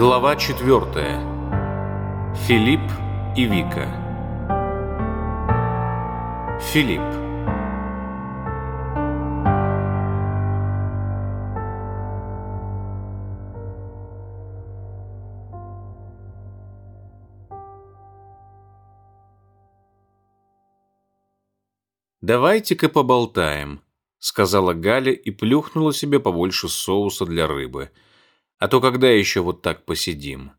Глава 4. Филипп и Вика. Филипп. «Давайте-ка поболтаем», — сказала Галя и плюхнула себе побольше соуса для рыбы — а то когда еще вот так посидим?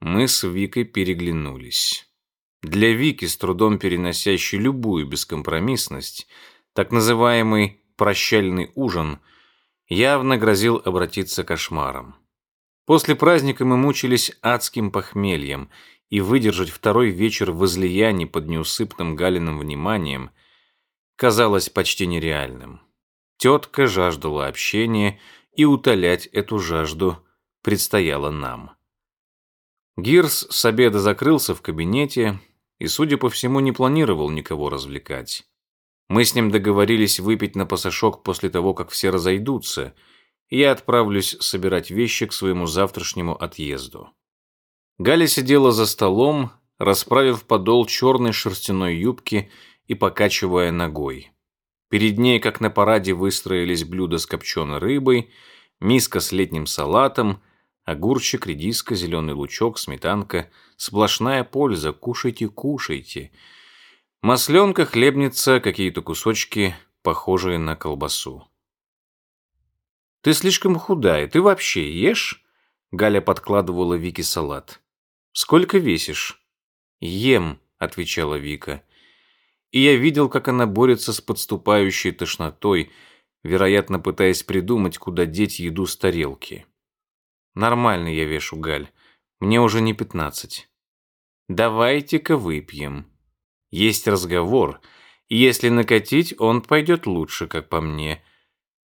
Мы с Викой переглянулись. Для Вики, с трудом переносящей любую бескомпромиссность, так называемый «прощальный ужин» явно грозил обратиться кошмаром. После праздника мы мучились адским похмельем, и выдержать второй вечер в излиянии под неусыпным Галиным вниманием казалось почти нереальным. Тетка жаждала общения и утолять эту жажду предстояло нам. Гирс с обеда закрылся в кабинете и, судя по всему, не планировал никого развлекать. Мы с ним договорились выпить на пасашок после того, как все разойдутся, и я отправлюсь собирать вещи к своему завтрашнему отъезду. Галя сидела за столом, расправив подол черной шерстяной юбки и покачивая ногой. Перед ней, как на параде, выстроились блюда с копченой рыбой, миска с летним салатом, огурчик, редиска, зеленый лучок, сметанка. Сплошная польза, кушайте, кушайте. Масленка, хлебница, какие-то кусочки, похожие на колбасу. «Ты слишком худая, ты вообще ешь?» Галя подкладывала Вике салат. «Сколько весишь?» «Ем», — отвечала Вика и я видел, как она борется с подступающей тошнотой, вероятно, пытаясь придумать, куда деть еду с тарелки. Нормально я вешу, Галь. Мне уже не пятнадцать. Давайте-ка выпьем. Есть разговор, и если накатить, он пойдет лучше, как по мне,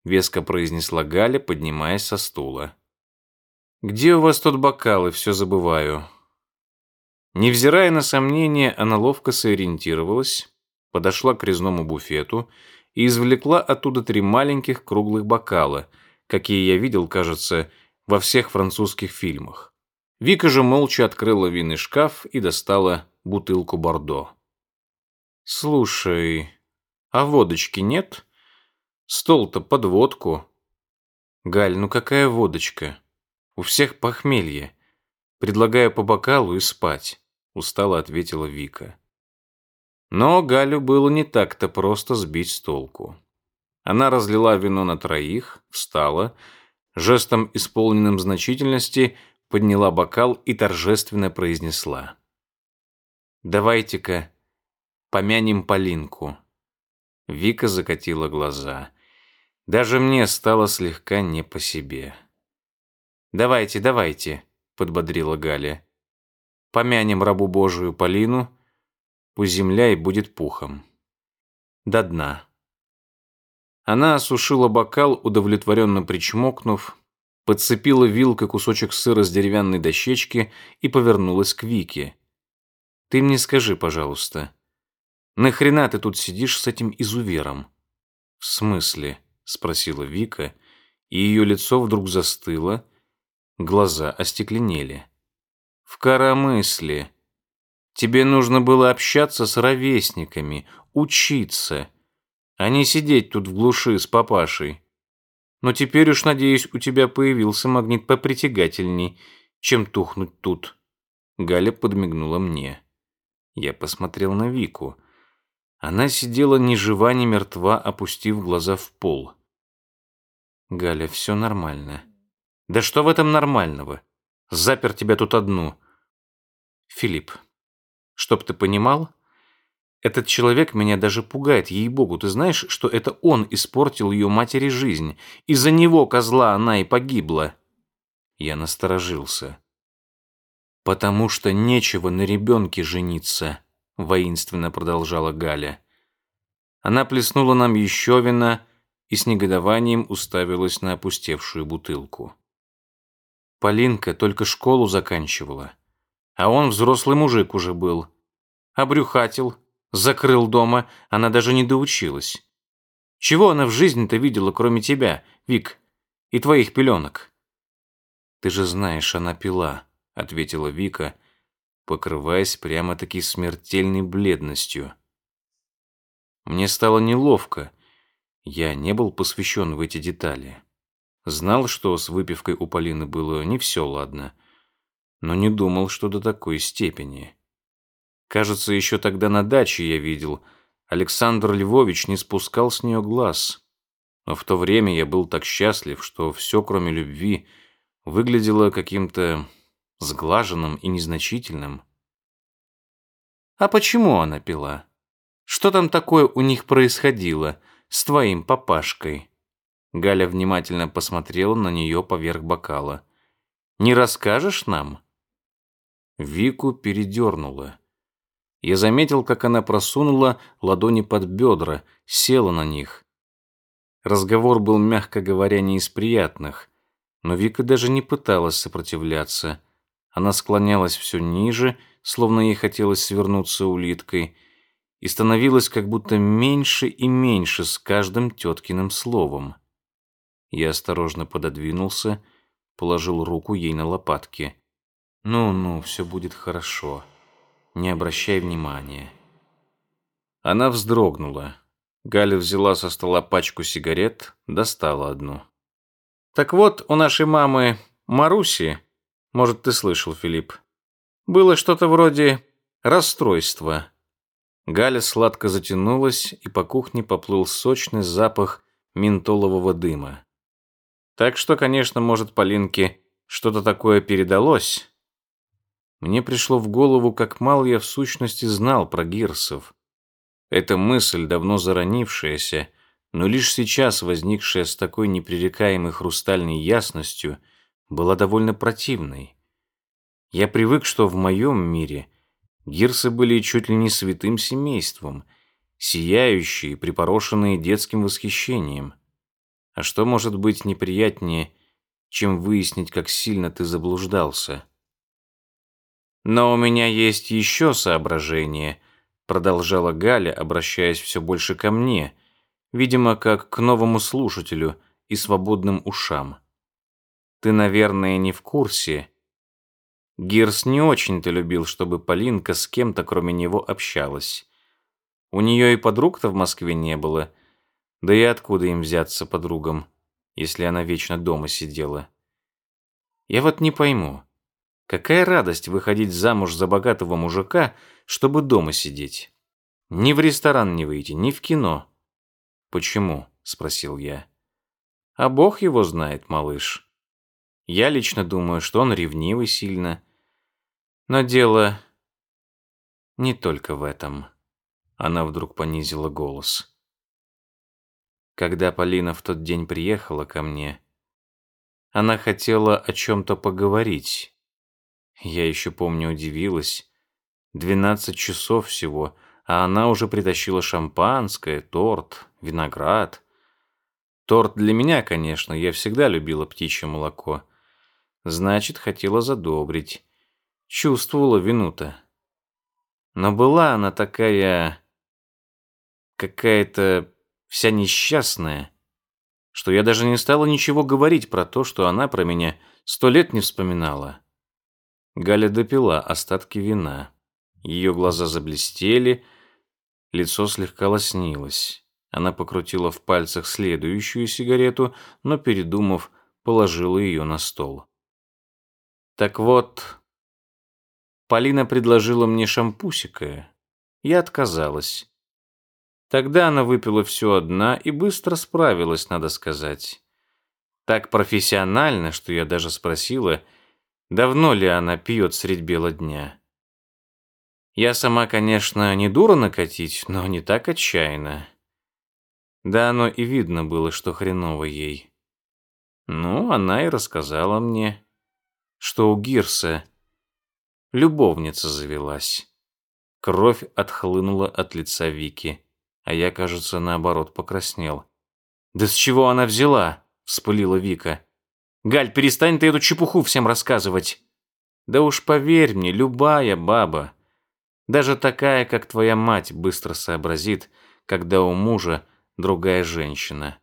веско произнесла Галя, поднимаясь со стула. Где у вас тут бокалы, все забываю. Невзирая на сомнения, она ловко сориентировалась, подошла к резному буфету и извлекла оттуда три маленьких круглых бокала, какие я видел, кажется, во всех французских фильмах. Вика же молча открыла винный шкаф и достала бутылку бордо. «Слушай, а водочки нет? Стол-то под водку». «Галь, ну какая водочка? У всех похмелье. Предлагаю по бокалу и спать», — устало ответила Вика. Но Галю было не так-то просто сбить с толку. Она разлила вино на троих, встала, жестом, исполненным значительности, подняла бокал и торжественно произнесла. «Давайте-ка помянем Полинку». Вика закатила глаза. Даже мне стало слегка не по себе. «Давайте, давайте», — подбодрила Галя. «Помянем рабу Божию Полину» Пусть земля и будет пухом. До дна. Она осушила бокал, удовлетворенно причмокнув, подцепила вилкой кусочек сыра с деревянной дощечки и повернулась к Вике. «Ты мне скажи, пожалуйста, нахрена ты тут сидишь с этим изувером?» «В смысле?» — спросила Вика, и ее лицо вдруг застыло, глаза остекленели. «В коромысле», Тебе нужно было общаться с ровесниками, учиться, а не сидеть тут в глуши с папашей. Но теперь уж, надеюсь, у тебя появился магнит попритягательней, чем тухнуть тут. Галя подмигнула мне. Я посмотрел на Вику. Она сидела ни жива, ни мертва, опустив глаза в пол. Галя, все нормально. Да что в этом нормального? Запер тебя тут одну. Филипп, Чтоб ты понимал, этот человек меня даже пугает, ей-богу. Ты знаешь, что это он испортил ее матери жизнь. Из-за него, козла, она и погибла. Я насторожился. «Потому что нечего на ребенке жениться», — воинственно продолжала Галя. Она плеснула нам еще вина и с негодованием уставилась на опустевшую бутылку. Полинка только школу заканчивала. А он взрослый мужик уже был. Обрюхатил, закрыл дома, она даже не доучилась. Чего она в жизни-то видела, кроме тебя, Вик, и твоих пеленок? Ты же знаешь, она пила, ответила Вика, покрываясь прямо-таки смертельной бледностью. Мне стало неловко. Я не был посвящен в эти детали. Знал, что с выпивкой у Полины было не все ладно, но не думал, что до такой степени. Кажется, еще тогда на даче я видел, Александр Львович не спускал с нее глаз. Но в то время я был так счастлив, что все, кроме любви, выглядело каким-то сглаженным и незначительным. А почему она пила? Что там такое у них происходило с твоим папашкой? Галя внимательно посмотрела на нее поверх бокала. Не расскажешь нам? Вику передернула. Я заметил, как она просунула ладони под бедра, села на них. Разговор был, мягко говоря, не из приятных, но Вика даже не пыталась сопротивляться. Она склонялась все ниже, словно ей хотелось свернуться улиткой, и становилась как будто меньше и меньше с каждым теткиным словом. Я осторожно пододвинулся, положил руку ей на лопатки. «Ну-ну, все будет хорошо. Не обращай внимания». Она вздрогнула. Галя взяла со стола пачку сигарет, достала одну. «Так вот, у нашей мамы Маруси, может, ты слышал, Филипп, было что-то вроде расстройства». Галя сладко затянулась, и по кухне поплыл сочный запах ментолового дыма. Так что, конечно, может, Полинке что-то такое передалось. Мне пришло в голову, как мало я в сущности знал про гирсов. Эта мысль, давно заронившаяся, но лишь сейчас возникшая с такой непререкаемой хрустальной ясностью, была довольно противной. Я привык, что в моем мире гирсы были чуть ли не святым семейством, сияющие, припорошенные детским восхищением. А что может быть неприятнее, чем выяснить, как сильно ты заблуждался? Но у меня есть еще соображение, продолжала Галя, обращаясь все больше ко мне, видимо, как к новому слушателю и свободным ушам. Ты, наверное, не в курсе. Гирс не очень-то любил, чтобы Полинка с кем-то, кроме него, общалась. У нее и подруг-то в Москве не было, да и откуда им взяться подругам, если она вечно дома сидела? Я вот не пойму, какая радость выходить замуж за богатого мужика, чтобы дома сидеть? Ни в ресторан не выйти, ни в кино. Почему? спросил я. А Бог его знает, малыш. Я лично думаю, что он ревнивый сильно. Но дело не только в этом. Она вдруг понизила голос. Когда Полина в тот день приехала ко мне, она хотела о чем-то поговорить. Я еще помню, удивилась. Двенадцать часов всего, а она уже притащила шампанское, торт, виноград. Торт для меня, конечно, я всегда любила птичье молоко. Значит, хотела задобрить. Чувствовала вину-то. Но была она такая... какая-то вся несчастная, что я даже не стала ничего говорить про то, что она про меня сто лет не вспоминала. Галя допила остатки вина. Ее глаза заблестели, лицо слегка лоснилось. Она покрутила в пальцах следующую сигарету, но, передумав, положила ее на стол. Так вот, Полина предложила мне шампусика. Я отказалась. Тогда она выпила все одна и быстро справилась, надо сказать. Так профессионально, что я даже спросила, давно ли она пьет средь бела дня. Я сама, конечно, не дура накатить, но не так отчаянно. Да оно и видно было, что хреново ей. Ну, она и рассказала мне, что у Гирса любовница завелась. Кровь отхлынула от лица Вики а я, кажется, наоборот покраснел. «Да с чего она взяла?» – вспылила Вика. «Галь, перестань ты эту чепуху всем рассказывать!» «Да уж поверь мне, любая баба, даже такая, как твоя мать, быстро сообразит, когда у мужа другая женщина».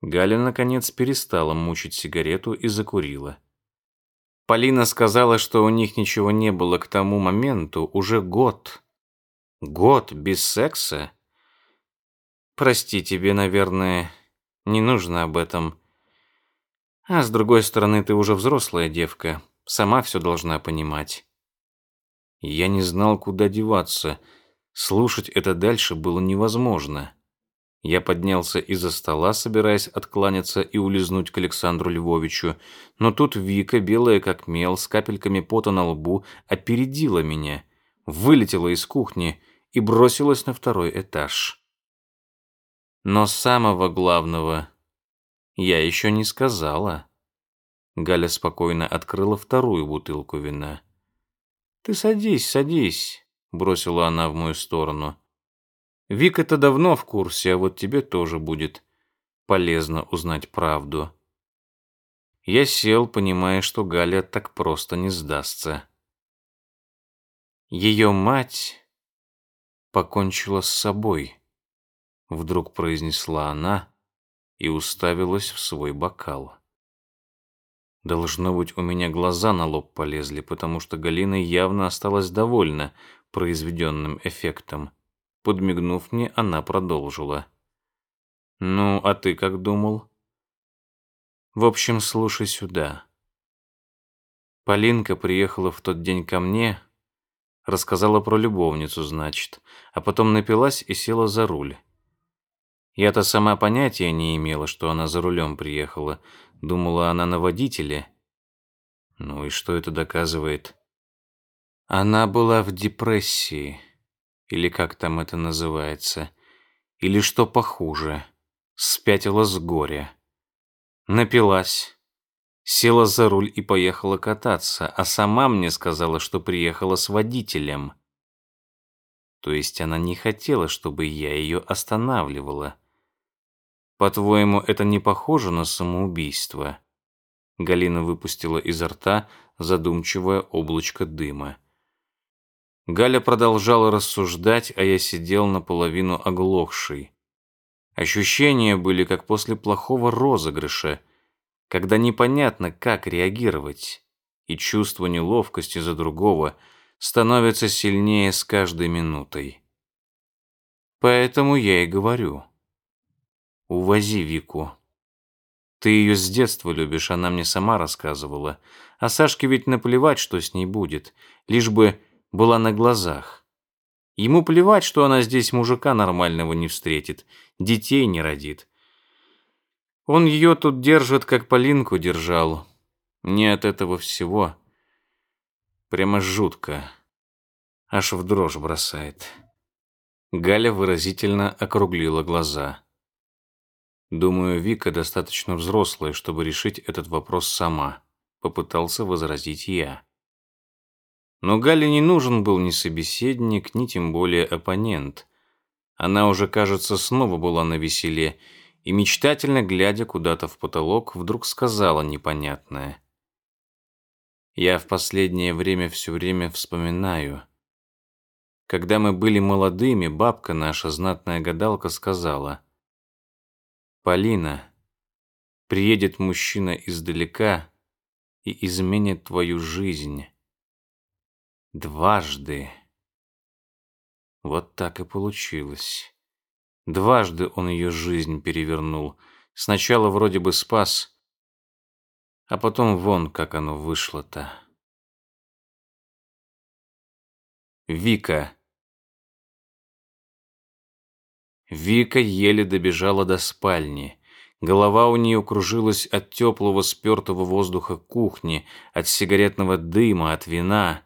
Галя, наконец, перестала мучить сигарету и закурила. Полина сказала, что у них ничего не было к тому моменту уже год. Год без секса? Прости, тебе, наверное, не нужно об этом. А с другой стороны, ты уже взрослая девка, сама все должна понимать. Я не знал, куда деваться. Слушать это дальше было невозможно. Я поднялся из-за стола, собираясь откланяться и улизнуть к Александру Львовичу, но тут Вика, белая как мел, с капельками пота на лбу, опередила меня, вылетела из кухни и бросилась на второй этаж. Но самого главного я еще не сказала. Галя спокойно открыла вторую бутылку вина. «Ты садись, садись», — бросила она в мою сторону. Вика-то давно в курсе, а вот тебе тоже будет полезно узнать правду. Я сел, понимая, что Галя так просто не сдастся. Ее мать покончила с собой, вдруг произнесла она и уставилась в свой бокал. Должно быть, у меня глаза на лоб полезли, потому что Галина явно осталась довольна произведенным эффектом. Подмигнув мне, она продолжила. «Ну, а ты как думал?» «В общем, слушай сюда. Полинка приехала в тот день ко мне, рассказала про любовницу, значит, а потом напилась и села за руль. Я-то сама понятия не имела, что она за рулем приехала. Думала, она на водителе. Ну и что это доказывает? Она была в депрессии или как там это называется, или что похуже, спятила с горя. Напилась, села за руль и поехала кататься, а сама мне сказала, что приехала с водителем. То есть она не хотела, чтобы я ее останавливала. По-твоему, это не похоже на самоубийство? Галина выпустила изо рта задумчивое облачко дыма. Галя продолжала рассуждать, а я сидел наполовину оглохший. Ощущения были как после плохого розыгрыша, когда непонятно, как реагировать, и чувство неловкости за другого становится сильнее с каждой минутой. Поэтому я и говорю. Увози Вику. Ты ее с детства любишь, она мне сама рассказывала. А Сашке ведь наплевать, что с ней будет, лишь бы была на глазах. Ему плевать, что она здесь мужика нормального не встретит, детей не родит. Он ее тут держит, как Полинку держал. Не от этого всего. Прямо жутко. Аж в дрожь бросает. Галя выразительно округлила глаза. Думаю, Вика достаточно взрослая, чтобы решить этот вопрос сама. Попытался возразить я. Но Гале не нужен был ни собеседник, ни тем более оппонент. Она уже, кажется, снова была на веселе и, мечтательно глядя куда-то в потолок, вдруг сказала непонятное. «Я в последнее время все время вспоминаю. Когда мы были молодыми, бабка наша, знатная гадалка, сказала, «Полина, приедет мужчина издалека и изменит твою жизнь» дважды. Вот так и получилось. Дважды он ее жизнь перевернул. Сначала вроде бы спас, а потом вон как оно вышло-то. Вика. Вика еле добежала до спальни. Голова у нее кружилась от теплого спертого воздуха кухни, от сигаретного дыма, от вина.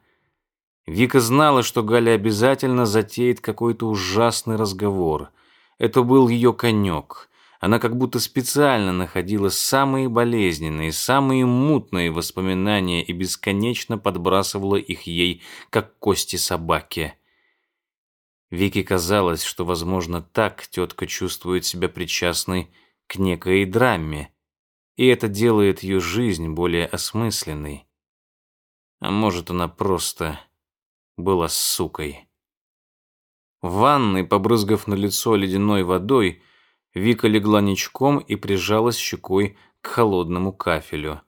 Вика знала, что Галя обязательно затеет какой-то ужасный разговор. Это был ее конек. Она как будто специально находила самые болезненные, самые мутные воспоминания и бесконечно подбрасывала их ей, как кости собаки. Вике казалось, что, возможно, так тетка чувствует себя причастной к некой драме, и это делает ее жизнь более осмысленной. А может, она просто была сукой. В ванной, побрызгав на лицо ледяной водой, Вика легла ничком и прижалась щекой к холодному кафелю.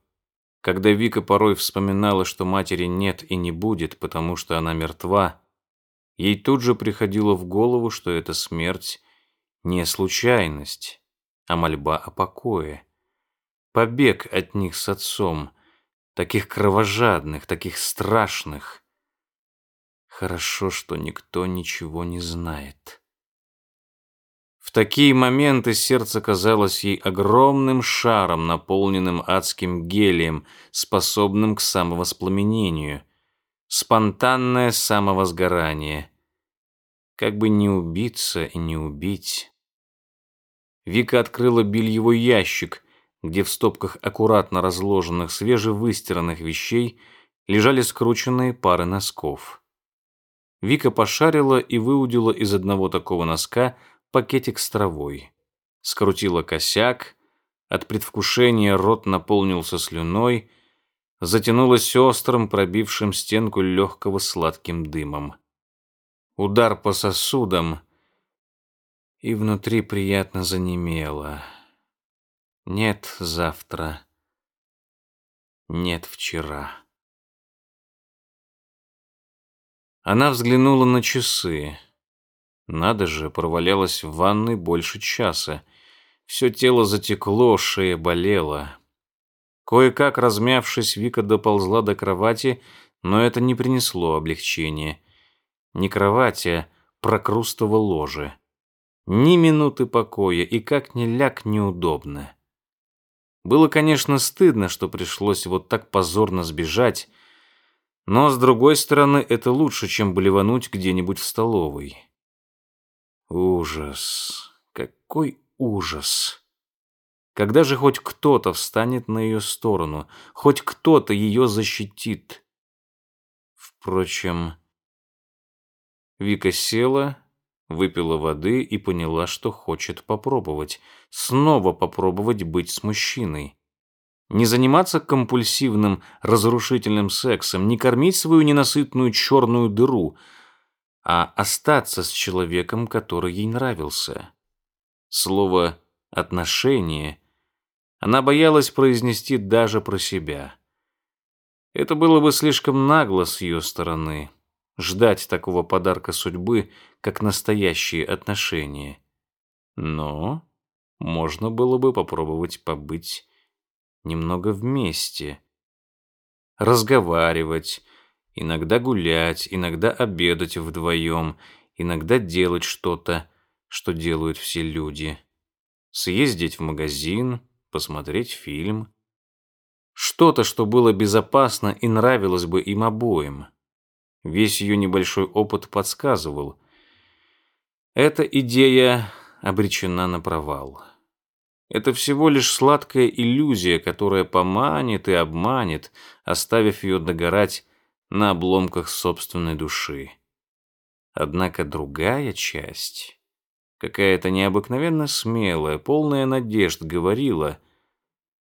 Когда Вика порой вспоминала, что матери нет и не будет, потому что она мертва, ей тут же приходило в голову, что эта смерть не случайность, а мольба о покое. Побег от них с отцом, таких кровожадных, таких страшных. Хорошо, что никто ничего не знает. В такие моменты сердце казалось ей огромным шаром, наполненным адским гелием, способным к самовоспламенению. Спонтанное самовозгорание. Как бы не убиться и не убить. Вика открыла бельевой ящик, где в стопках аккуратно разложенных свежевыстиранных вещей лежали скрученные пары носков. Вика пошарила и выудила из одного такого носка пакетик с травой. Скрутила косяк, от предвкушения рот наполнился слюной, затянулась острым, пробившим стенку легкого сладким дымом. Удар по сосудам, и внутри приятно занемело. Нет завтра, нет вчера. Она взглянула на часы. Надо же, провалялась в ванной больше часа. Все тело затекло, шея болела. Кое-как размявшись, Вика доползла до кровати, но это не принесло облегчения. Не кровати, а прокрустово ложе. Ни минуты покоя, и как ни ляг неудобно. Было, конечно, стыдно, что пришлось вот так позорно сбежать, но, с другой стороны, это лучше, чем блевануть где-нибудь в столовой. Ужас. Какой ужас. Когда же хоть кто-то встанет на ее сторону, хоть кто-то ее защитит? Впрочем, Вика села, выпила воды и поняла, что хочет попробовать. Снова попробовать быть с мужчиной. Не заниматься компульсивным, разрушительным сексом, не кормить свою ненасытную черную дыру — а остаться с человеком, который ей нравился. Слово «отношение» она боялась произнести даже про себя. Это было бы слишком нагло с ее стороны ждать такого подарка судьбы, как настоящие отношения. Но можно было бы попробовать побыть немного вместе, разговаривать, Иногда гулять, иногда обедать вдвоем, иногда делать что-то, что делают все люди. Съездить в магазин, посмотреть фильм. Что-то, что было безопасно и нравилось бы им обоим. Весь ее небольшой опыт подсказывал. Эта идея обречена на провал. Это всего лишь сладкая иллюзия, которая поманит и обманет, оставив ее догорать на обломках собственной души. Однако другая часть, какая-то необыкновенно смелая, полная надежд, говорила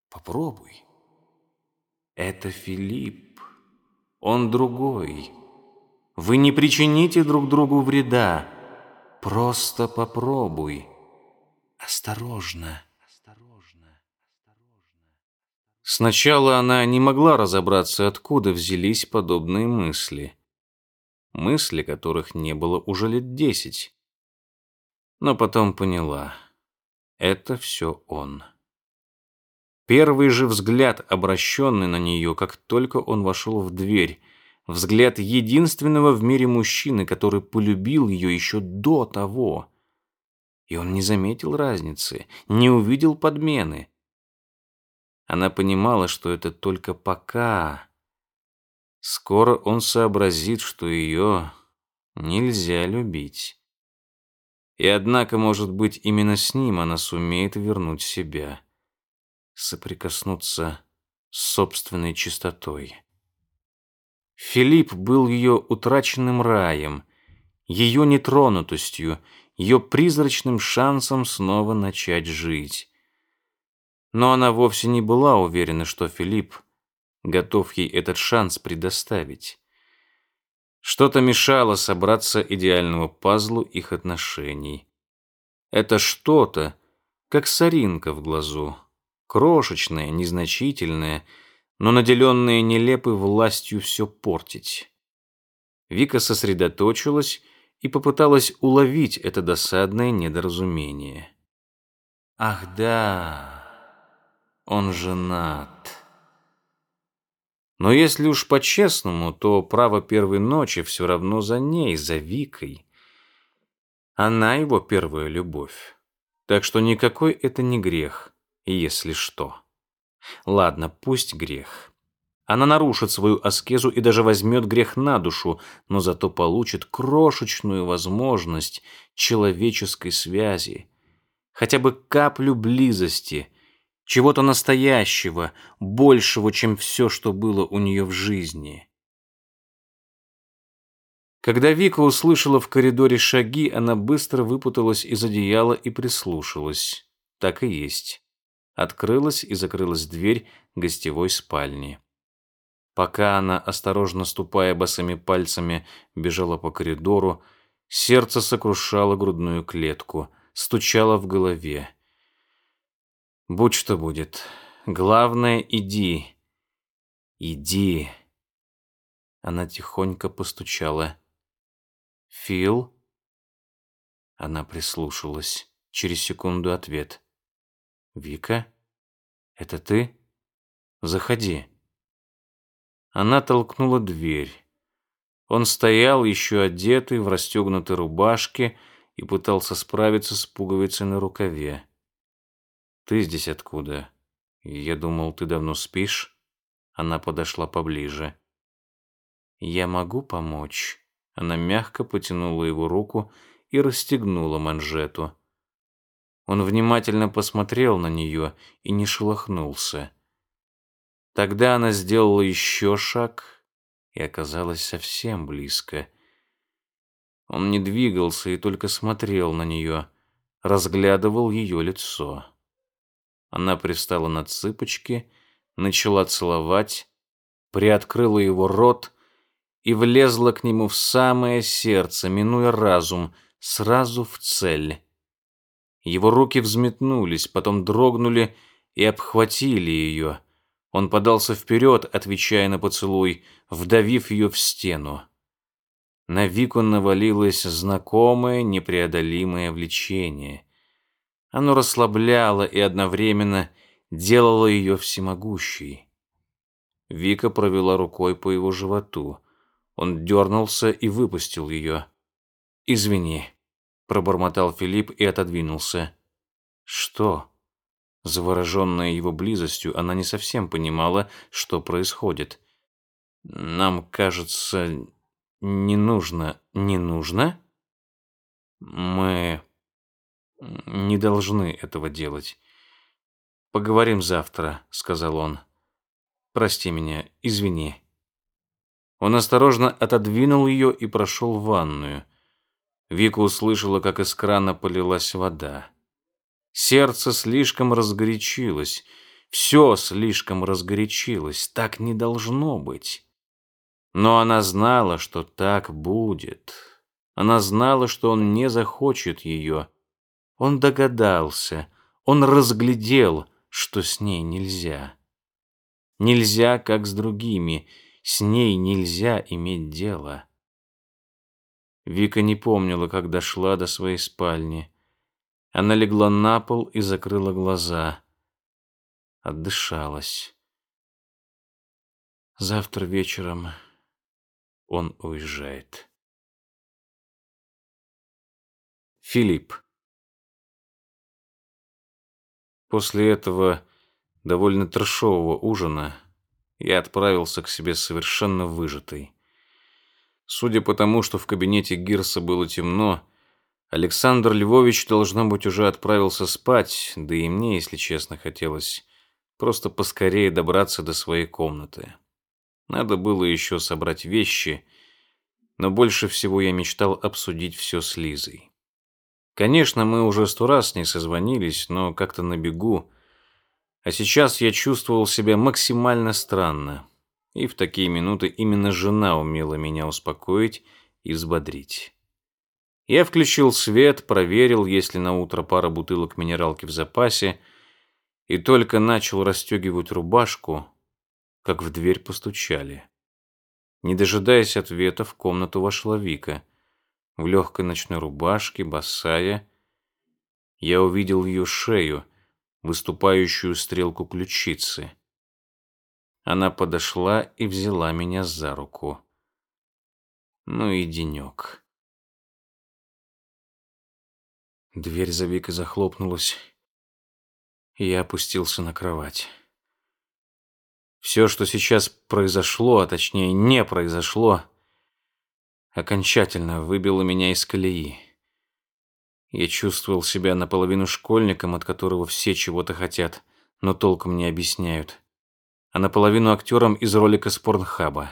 «Попробуй». Это Филипп. Он другой. Вы не причините друг другу вреда. Просто попробуй. Осторожно. Сначала она не могла разобраться, откуда взялись подобные мысли. Мысли, которых не было уже лет десять. Но потом поняла. Это все он. Первый же взгляд, обращенный на нее, как только он вошел в дверь, взгляд единственного в мире мужчины, который полюбил ее еще до того. И он не заметил разницы, не увидел подмены. Она понимала, что это только пока. Скоро он сообразит, что ее нельзя любить. И однако, может быть, именно с ним она сумеет вернуть себя, соприкоснуться с собственной чистотой. Филипп был ее утраченным раем, ее нетронутостью, ее призрачным шансом снова начать жить. Но она вовсе не была уверена, что Филипп готов ей этот шанс предоставить. Что-то мешало собраться идеальному пазлу их отношений. Это что-то, как соринка в глазу, крошечная, незначительная, но наделенные нелепой властью все портить. Вика сосредоточилась и попыталась уловить это досадное недоразумение. «Ах да, он женат». Но если уж по-честному, то право первой ночи все равно за ней, за Викой. Она его первая любовь. Так что никакой это не грех, если что. Ладно, пусть грех. Она нарушит свою аскезу и даже возьмет грех на душу, но зато получит крошечную возможность человеческой связи, хотя бы каплю близости, чего-то настоящего, большего, чем все, что было у нее в жизни. Когда Вика услышала в коридоре шаги, она быстро выпуталась из одеяла и прислушалась. Так и есть. Открылась и закрылась дверь гостевой спальни. Пока она, осторожно ступая босыми пальцами, бежала по коридору, сердце сокрушало грудную клетку, стучало в голове. Будь что будет. Главное, иди. Иди. Она тихонько постучала. Фил? Она прислушалась. Через секунду ответ. Вика? Это ты? Заходи. Она толкнула дверь. Он стоял, еще одетый, в расстегнутой рубашке, и пытался справиться с пуговицей на рукаве. «Ты здесь откуда? Я думал, ты давно спишь?» Она подошла поближе. «Я могу помочь?» Она мягко потянула его руку и расстегнула манжету. Он внимательно посмотрел на нее и не шелохнулся. Тогда она сделала еще шаг и оказалась совсем близко. Он не двигался и только смотрел на нее, разглядывал ее лицо. Она пристала на цыпочки, начала целовать, приоткрыла его рот и влезла к нему в самое сердце, минуя разум, сразу в цель. Его руки взметнулись, потом дрогнули и обхватили ее. Он подался вперед, отвечая на поцелуй, вдавив ее в стену. На Вику навалилось знакомое непреодолимое влечение. Оно расслабляло и одновременно делало ее всемогущей. Вика провела рукой по его животу. Он дернулся и выпустил ее. «Извини», — пробормотал Филипп и отодвинулся. «Что?» Завороженная его близостью, она не совсем понимала, что происходит. «Нам кажется, не нужно...» «Не нужно?» «Мы не должны этого делать. Поговорим завтра», — сказал он. «Прости меня, извини». Он осторожно отодвинул ее и прошел в ванную. Вика услышала, как из крана полилась вода. Сердце слишком разгорячилось. Все слишком разгорячилось. Так не должно быть. Но она знала, что так будет. Она знала, что он не захочет ее. Он догадался, он разглядел, что с ней нельзя. Нельзя, как с другими, с ней нельзя иметь дело. Вика не помнила, как дошла до своей спальни. Она легла на пол и закрыла глаза. Отдышалась. Завтра вечером он уезжает. Филипп. После этого довольно трешового ужина я отправился к себе совершенно выжатый. Судя по тому, что в кабинете Гирса было темно, Александр Львович, должно быть, уже отправился спать, да и мне, если честно, хотелось просто поскорее добраться до своей комнаты. Надо было еще собрать вещи, но больше всего я мечтал обсудить все с Лизой. Конечно, мы уже сто раз с ней созвонились, но как-то на бегу. А сейчас я чувствовал себя максимально странно. И в такие минуты именно жена умела меня успокоить и взбодрить. Я включил свет, проверил, есть ли на утро пара бутылок минералки в запасе, и только начал расстегивать рубашку, как в дверь постучали. Не дожидаясь ответа, в комнату вошла Вика. В легкой ночной рубашке, босая. Я увидел ее шею, выступающую стрелку ключицы. Она подошла и взяла меня за руку. Ну и денек. Дверь за Викой захлопнулась, и я опустился на кровать. Все, что сейчас произошло, а точнее не произошло, окончательно выбило меня из колеи. Я чувствовал себя наполовину школьником, от которого все чего-то хотят, но толком не объясняют, а наполовину актером из ролика с порнхаба.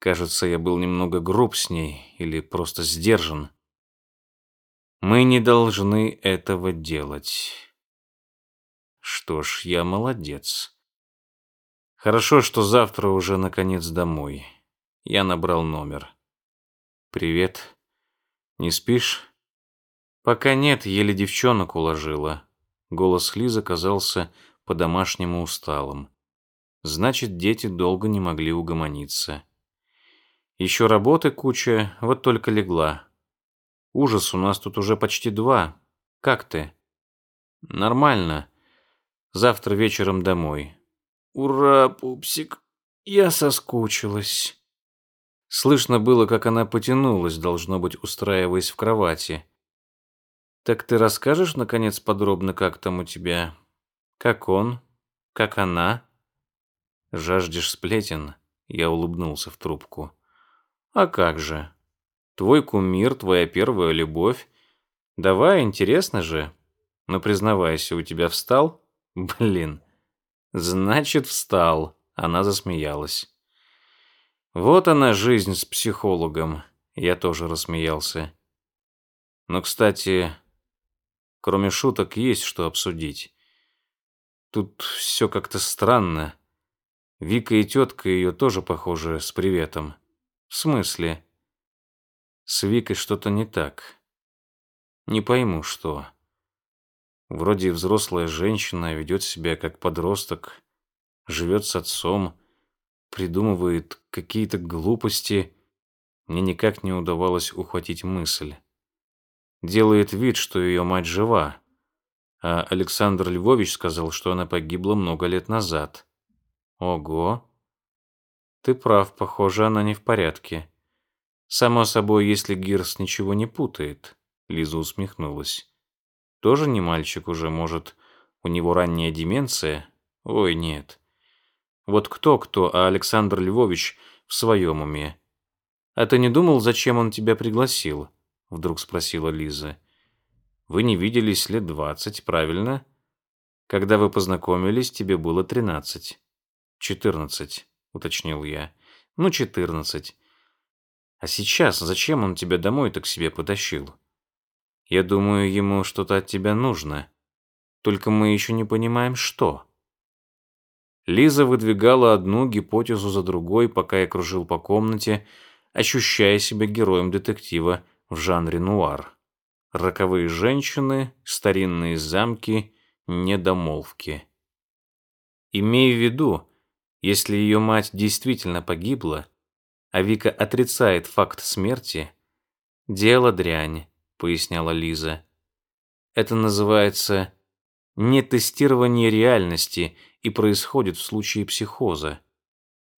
Кажется, я был немного груб с ней или просто сдержан. Мы не должны этого делать. Что ж, я молодец. Хорошо, что завтра уже наконец домой. Я набрал номер. Привет. Не спишь? Пока нет, еле девчонок уложила. Голос Лизы казался по-домашнему усталым. Значит, дети долго не могли угомониться. Еще работы куча, вот только легла. Ужас, у нас тут уже почти два. Как ты? Нормально. Завтра вечером домой. «Ура, пупсик, я соскучилась». Слышно было, как она потянулась, должно быть, устраиваясь в кровати. «Так ты расскажешь, наконец, подробно, как там у тебя? Как он? Как она?» «Жаждешь сплетен?» Я улыбнулся в трубку. «А как же? Твой кумир, твоя первая любовь. Давай, интересно же. Но признавайся, у тебя встал? Блин, Значит, встал. Она засмеялась. Вот она жизнь с психологом. Я тоже рассмеялся. Но, кстати, кроме шуток есть что обсудить. Тут все как-то странно. Вика и тетка ее тоже похожи с приветом. В смысле? С Викой что-то не так. Не пойму, что. Вроде взрослая женщина ведет себя как подросток, живет с отцом, придумывает какие-то глупости. Мне никак не удавалось ухватить мысль. Делает вид, что ее мать жива, а Александр Львович сказал, что она погибла много лет назад. Ого. Ты прав, похоже, она не в порядке. Само собой, если Гирс ничего не путает. Лиза усмехнулась. Тоже не мальчик уже, может, у него ранняя деменция? Ой, нет. Вот кто-кто, а Александр Львович в своем уме. А ты не думал, зачем он тебя пригласил? Вдруг спросила Лиза. Вы не виделись лет двадцать, правильно? Когда вы познакомились, тебе было тринадцать. Четырнадцать, уточнил я. Ну, четырнадцать. А сейчас зачем он тебя домой-то к себе потащил? Я думаю, ему что-то от тебя нужно. Только мы еще не понимаем, что. Лиза выдвигала одну гипотезу за другой, пока я кружил по комнате, ощущая себя героем детектива в жанре нуар. Роковые женщины, старинные замки, недомолвки. Имея в виду, если ее мать действительно погибла, а Вика отрицает факт смерти, дело дрянь поясняла Лиза. Это называется нетестирование реальности и происходит в случае психоза.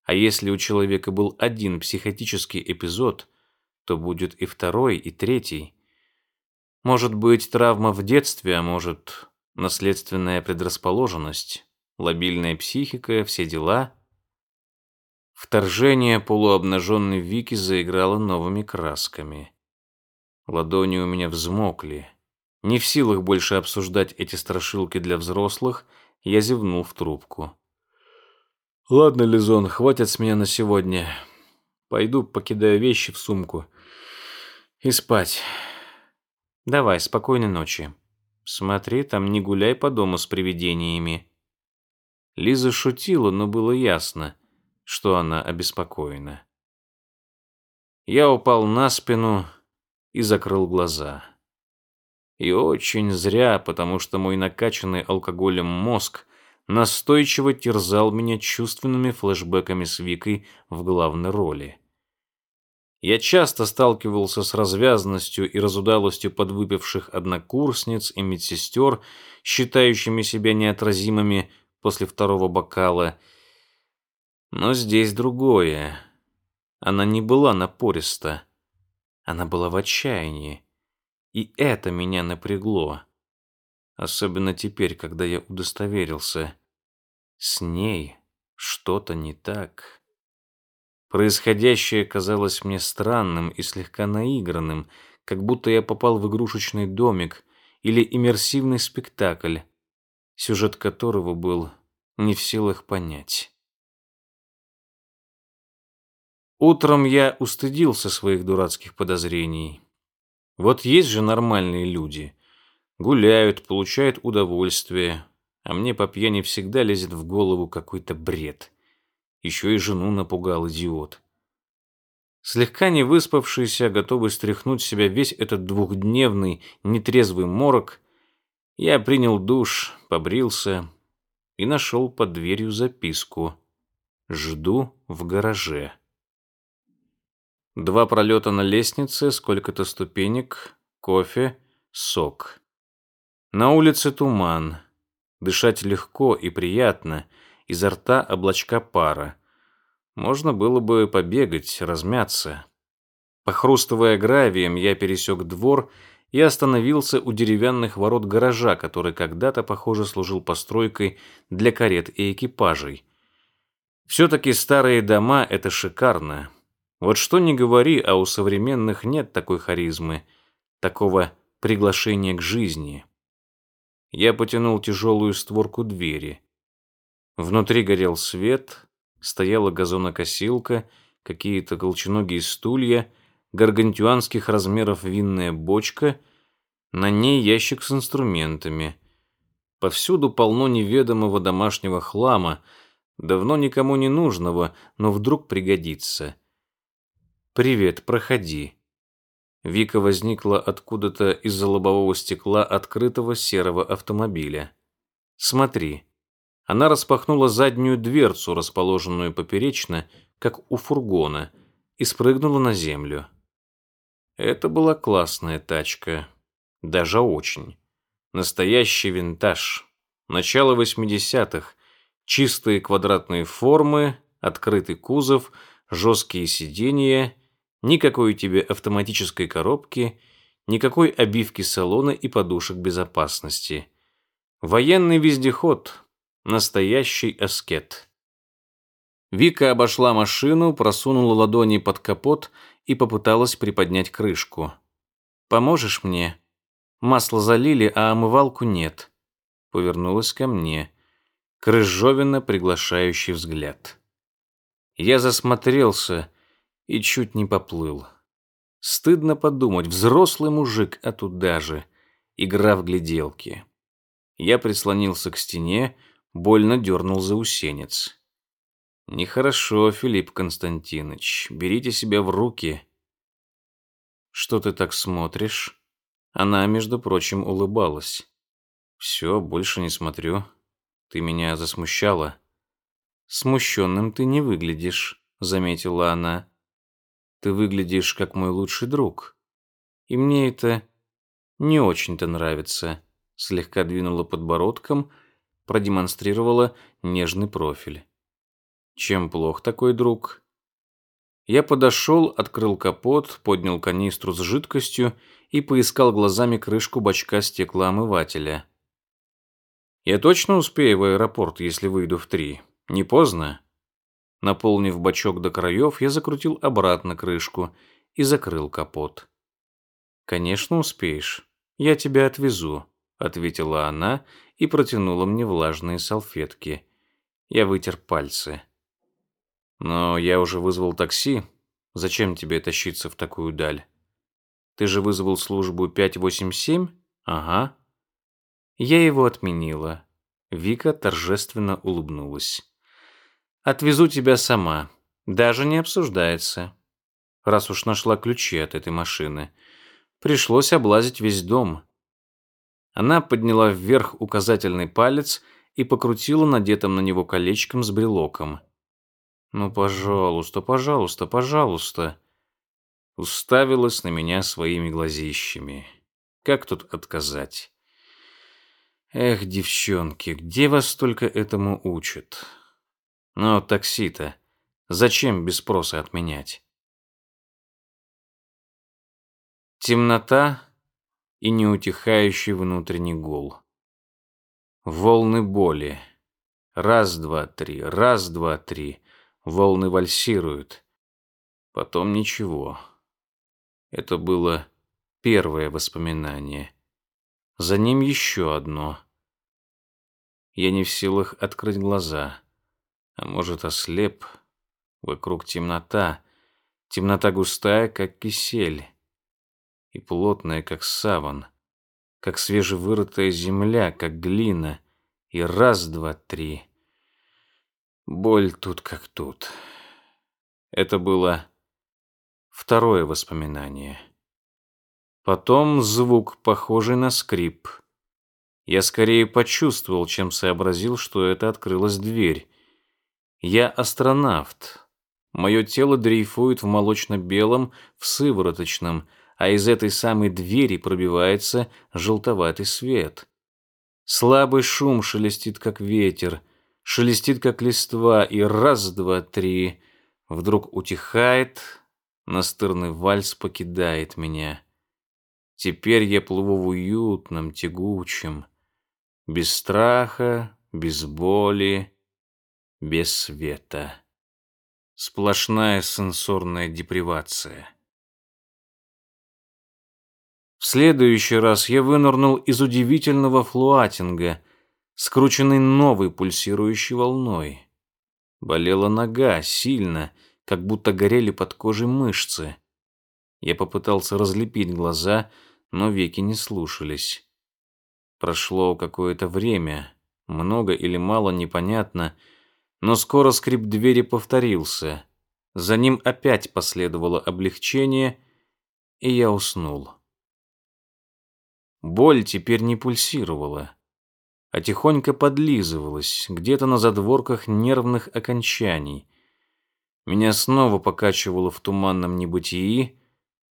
А если у человека был один психотический эпизод, то будет и второй, и третий. Может быть, травма в детстве, а может, наследственная предрасположенность, лобильная психика, все дела. Вторжение полуобнаженной Вики заиграло новыми красками. Ладони у меня взмокли. Не в силах больше обсуждать эти страшилки для взрослых, я зевнул в трубку. «Ладно, Лизон, хватит с меня на сегодня. Пойду, покидаю вещи в сумку. И спать. Давай, спокойной ночи. Смотри, там не гуляй по дому с привидениями». Лиза шутила, но было ясно, что она обеспокоена. Я упал на спину и закрыл глаза. И очень зря, потому что мой накачанный алкоголем мозг настойчиво терзал меня чувственными флешбэками с Викой в главной роли. Я часто сталкивался с развязанностью и разудалостью подвыпивших однокурсниц и медсестер, считающими себя неотразимыми после второго бокала. Но здесь другое. Она не была напориста. Она была в отчаянии. И это меня напрягло. Особенно теперь, когда я удостоверился. С ней что-то не так. Происходящее казалось мне странным и слегка наигранным, как будто я попал в игрушечный домик или иммерсивный спектакль, сюжет которого был не в силах понять. Утром я устыдился своих дурацких подозрений. Вот есть же нормальные люди. Гуляют, получают удовольствие, а мне по пьяни всегда лезет в голову какой-то бред. Еще и жену напугал идиот. Слегка не выспавшийся, готовый стряхнуть с себя весь этот двухдневный нетрезвый морок, я принял душ, побрился и нашел под дверью записку «Жду в гараже». Два пролета на лестнице, сколько-то ступенек, кофе, сок. На улице туман. Дышать легко и приятно — изо рта облачка пара. Можно было бы побегать, размяться. Похрустывая гравием, я пересек двор и остановился у деревянных ворот гаража, который когда-то, похоже, служил постройкой для карет и экипажей. Все-таки старые дома — это шикарно. Вот что ни говори, а у современных нет такой харизмы, такого приглашения к жизни. Я потянул тяжелую створку двери. Внутри горел свет, стояла газонокосилка, какие-то колченогие стулья, гаргантюанских размеров винная бочка, на ней ящик с инструментами. Повсюду полно неведомого домашнего хлама, давно никому не нужного, но вдруг пригодится. «Привет, проходи». Вика возникла откуда-то из-за лобового стекла открытого серого автомобиля. «Смотри». Она распахнула заднюю дверцу, расположенную поперечно, как у фургона, и спрыгнула на землю. Это была классная тачка, даже очень. Настоящий винтаж. Начало 80-х. Чистые квадратные формы, открытый кузов, жесткие сиденья, никакой у тебя автоматической коробки, никакой обивки салона и подушек безопасности. Военный вездеход, Настоящий аскет. Вика обошла машину, просунула ладони под капот и попыталась приподнять крышку. «Поможешь мне? Масло залили, а омывалку нет». Повернулась ко мне. Крыжовина приглашающий взгляд. Я засмотрелся и чуть не поплыл. Стыдно подумать, взрослый мужик, а тут даже игра в гляделки. Я прислонился к стене, больно дернул за усенец. Нехорошо, Филипп Константинович. Берите себя в руки. Что ты так смотришь? Она, между прочим, улыбалась. Все, больше не смотрю. Ты меня засмущала. Смущенным ты не выглядишь, заметила она. Ты выглядишь как мой лучший друг. И мне это не очень-то нравится. Слегка двинула подбородком продемонстрировала нежный профиль. Чем плох такой друг? Я подошел, открыл капот, поднял канистру с жидкостью и поискал глазами крышку бачка стеклоомывателя. Я точно успею в аэропорт, если выйду в три? Не поздно? Наполнив бачок до краев, я закрутил обратно крышку и закрыл капот. «Конечно успеешь. Я тебя отвезу», — ответила она и протянула мне влажные салфетки. Я вытер пальцы. «Но я уже вызвал такси. Зачем тебе тащиться в такую даль? Ты же вызвал службу 587? Ага». Я его отменила. Вика торжественно улыбнулась. «Отвезу тебя сама. Даже не обсуждается. Раз уж нашла ключи от этой машины. Пришлось облазить весь дом. Она подняла вверх указательный палец и покрутила надетым на него колечком с брелоком. «Ну, пожалуйста, пожалуйста, пожалуйста!» Уставилась на меня своими глазищами. Как тут отказать? Эх, девчонки, где вас только этому учат? Но такси-то зачем без спроса отменять? Темнота и неутихающий внутренний гул. Волны боли. Раз, два, три, раз, два, три. Волны вальсируют. Потом ничего. Это было первое воспоминание. За ним еще одно. Я не в силах открыть глаза. А может, ослеп. Вокруг темнота. Темнота густая, как кисель. И плотная, как саван. Как свежевырытая земля, как глина. И раз, два, три. Боль тут как тут. Это было второе воспоминание. Потом звук, похожий на скрип. Я скорее почувствовал, чем сообразил, что это открылась дверь. Я астронавт. Мое тело дрейфует в молочно-белом, в сывороточном, а из этой самой двери пробивается желтоватый свет. Слабый шум шелестит, как ветер, шелестит, как листва, и раз, два, три, вдруг утихает, настырный вальс покидает меня. Теперь я плыву в уютном, тягучем, без страха, без боли, без света. Сплошная сенсорная депривация. В следующий раз я вынырнул из удивительного флуатинга, скрученный новой пульсирующей волной. Болела нога сильно, как будто горели под кожей мышцы. Я попытался разлепить глаза — но веки не слушались. Прошло какое-то время, много или мало непонятно, но скоро скрип двери повторился. За ним опять последовало облегчение, и я уснул. Боль теперь не пульсировала, а тихонько подлизывалась где-то на задворках нервных окончаний. Меня снова покачивало в туманном небытии,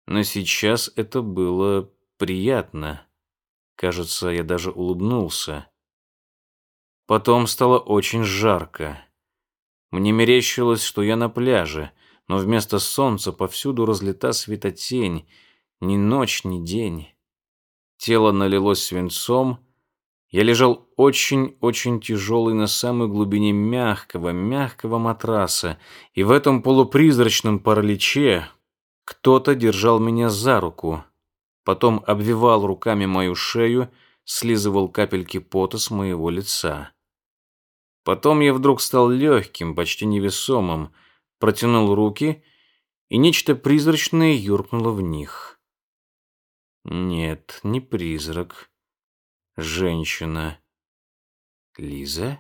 но сейчас это было приятно. Кажется, я даже улыбнулся. Потом стало очень жарко. Мне мерещилось, что я на пляже, но вместо солнца повсюду разлита светотень, ни ночь, ни день. Тело налилось свинцом, я лежал очень-очень тяжелый на самой глубине мягкого, мягкого матраса, и в этом полупризрачном параличе кто-то держал меня за руку потом обвивал руками мою шею, слизывал капельки пота с моего лица. Потом я вдруг стал легким, почти невесомым, протянул руки, и нечто призрачное юркнуло в них. Нет, не призрак. Женщина. Лиза?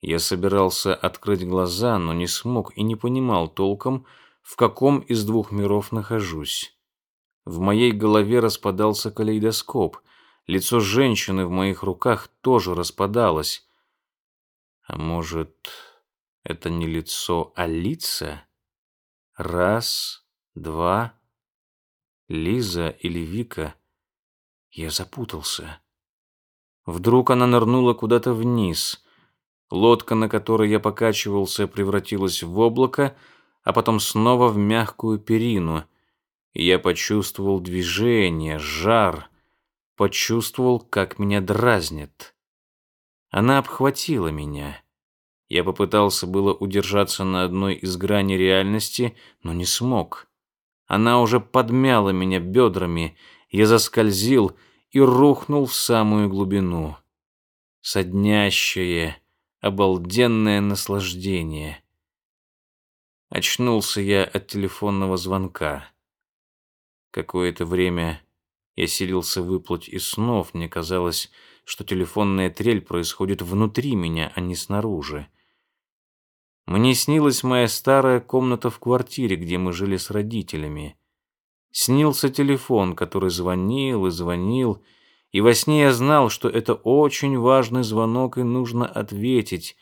Я собирался открыть глаза, но не смог и не понимал толком, в каком из двух миров нахожусь. В моей голове распадался калейдоскоп. Лицо женщины в моих руках тоже распадалось. А может, это не лицо, а лица? Раз, два. Лиза или Вика? Я запутался. Вдруг она нырнула куда-то вниз. Лодка, на которой я покачивался, превратилась в облако, а потом снова в мягкую перину — я почувствовал движение, жар, почувствовал, как меня дразнит. Она обхватила меня. Я попытался было удержаться на одной из граней реальности, но не смог. Она уже подмяла меня бедрами, я заскользил и рухнул в самую глубину. Соднящее, обалденное наслаждение. Очнулся я от телефонного звонка. Какое-то время я силился выплыть из снов. Мне казалось, что телефонная трель происходит внутри меня, а не снаружи. Мне снилась моя старая комната в квартире, где мы жили с родителями. Снился телефон, который звонил и звонил, И во сне я знал, что это очень важный звонок и нужно ответить,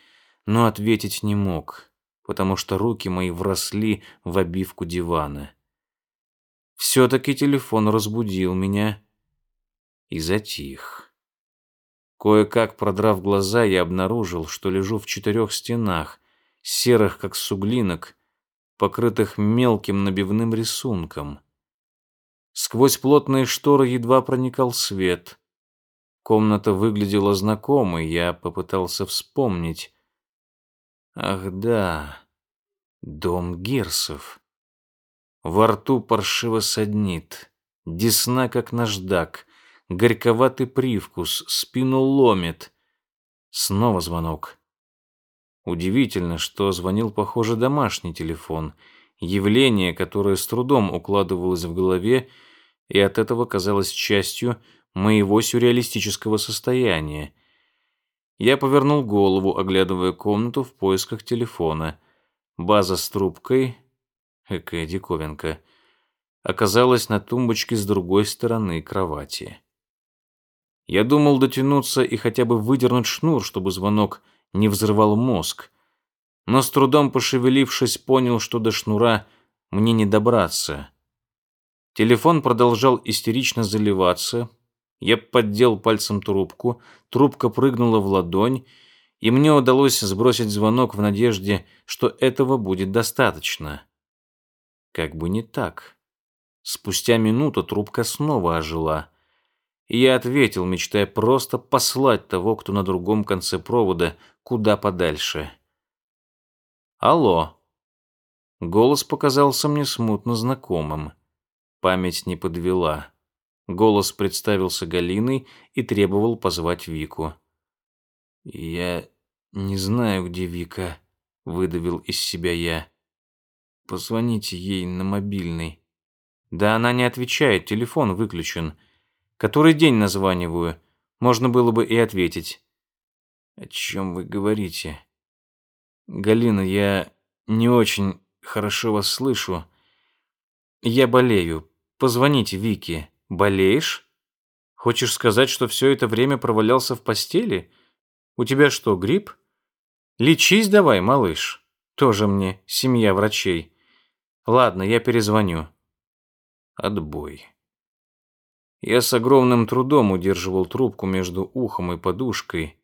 но ответить не мог, потому что руки мои вросли в обивку дивана. Все-таки телефон разбудил меня и затих. Кое-как продрав глаза, я обнаружил, что лежу в четырех стенах, серых, как суглинок, покрытых мелким набивным рисунком. Сквозь плотные шторы едва проникал свет. Комната выглядела знакомой, я попытался вспомнить. Ах да, дом Гирсов. Во рту паршиво саднит, десна как наждак, горьковатый привкус, спину ломит. Снова звонок. Удивительно, что звонил, похоже, домашний телефон. Явление, которое с трудом укладывалось в голове, и от этого казалось частью моего сюрреалистического состояния. Я повернул голову, оглядывая комнату в поисках телефона. База с трубкой, экая диковинка, оказалась на тумбочке с другой стороны кровати. Я думал дотянуться и хотя бы выдернуть шнур, чтобы звонок не взрывал мозг, но с трудом пошевелившись, понял, что до шнура мне не добраться. Телефон продолжал истерично заливаться. Я поддел пальцем трубку, трубка прыгнула в ладонь, и мне удалось сбросить звонок в надежде, что этого будет достаточно. Как бы не так. Спустя минуту трубка снова ожила. И я ответил, мечтая просто послать того, кто на другом конце провода, куда подальше. «Алло». Голос показался мне смутно знакомым. Память не подвела. Голос представился Галиной и требовал позвать Вику. «Я не знаю, где Вика», — выдавил из себя я. «Позвоните ей на мобильный». «Да она не отвечает, телефон выключен. Который день названиваю. Можно было бы и ответить». «О чем вы говорите?» «Галина, я не очень хорошо вас слышу. Я болею. Позвоните Вике. Болеешь? Хочешь сказать, что все это время провалялся в постели? У тебя что, грипп? Лечись давай, малыш. Тоже мне семья врачей. Ладно, я перезвоню. Отбой. Я с огромным трудом удерживал трубку между ухом и подушкой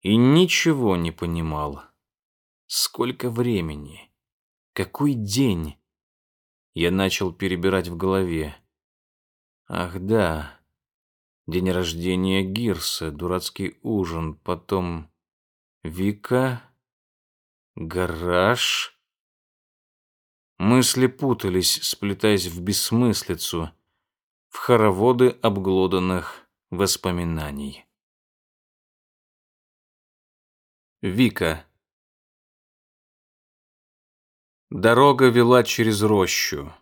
и ничего не понимал. Сколько времени? Какой день? Я начал перебирать в голове. Ах да, день рождения Гирса, дурацкий ужин, потом Вика, гараж. Мысли путались, сплетаясь в бессмыслицу, в хороводы обглоданных воспоминаний. Вика Дорога вела через рощу.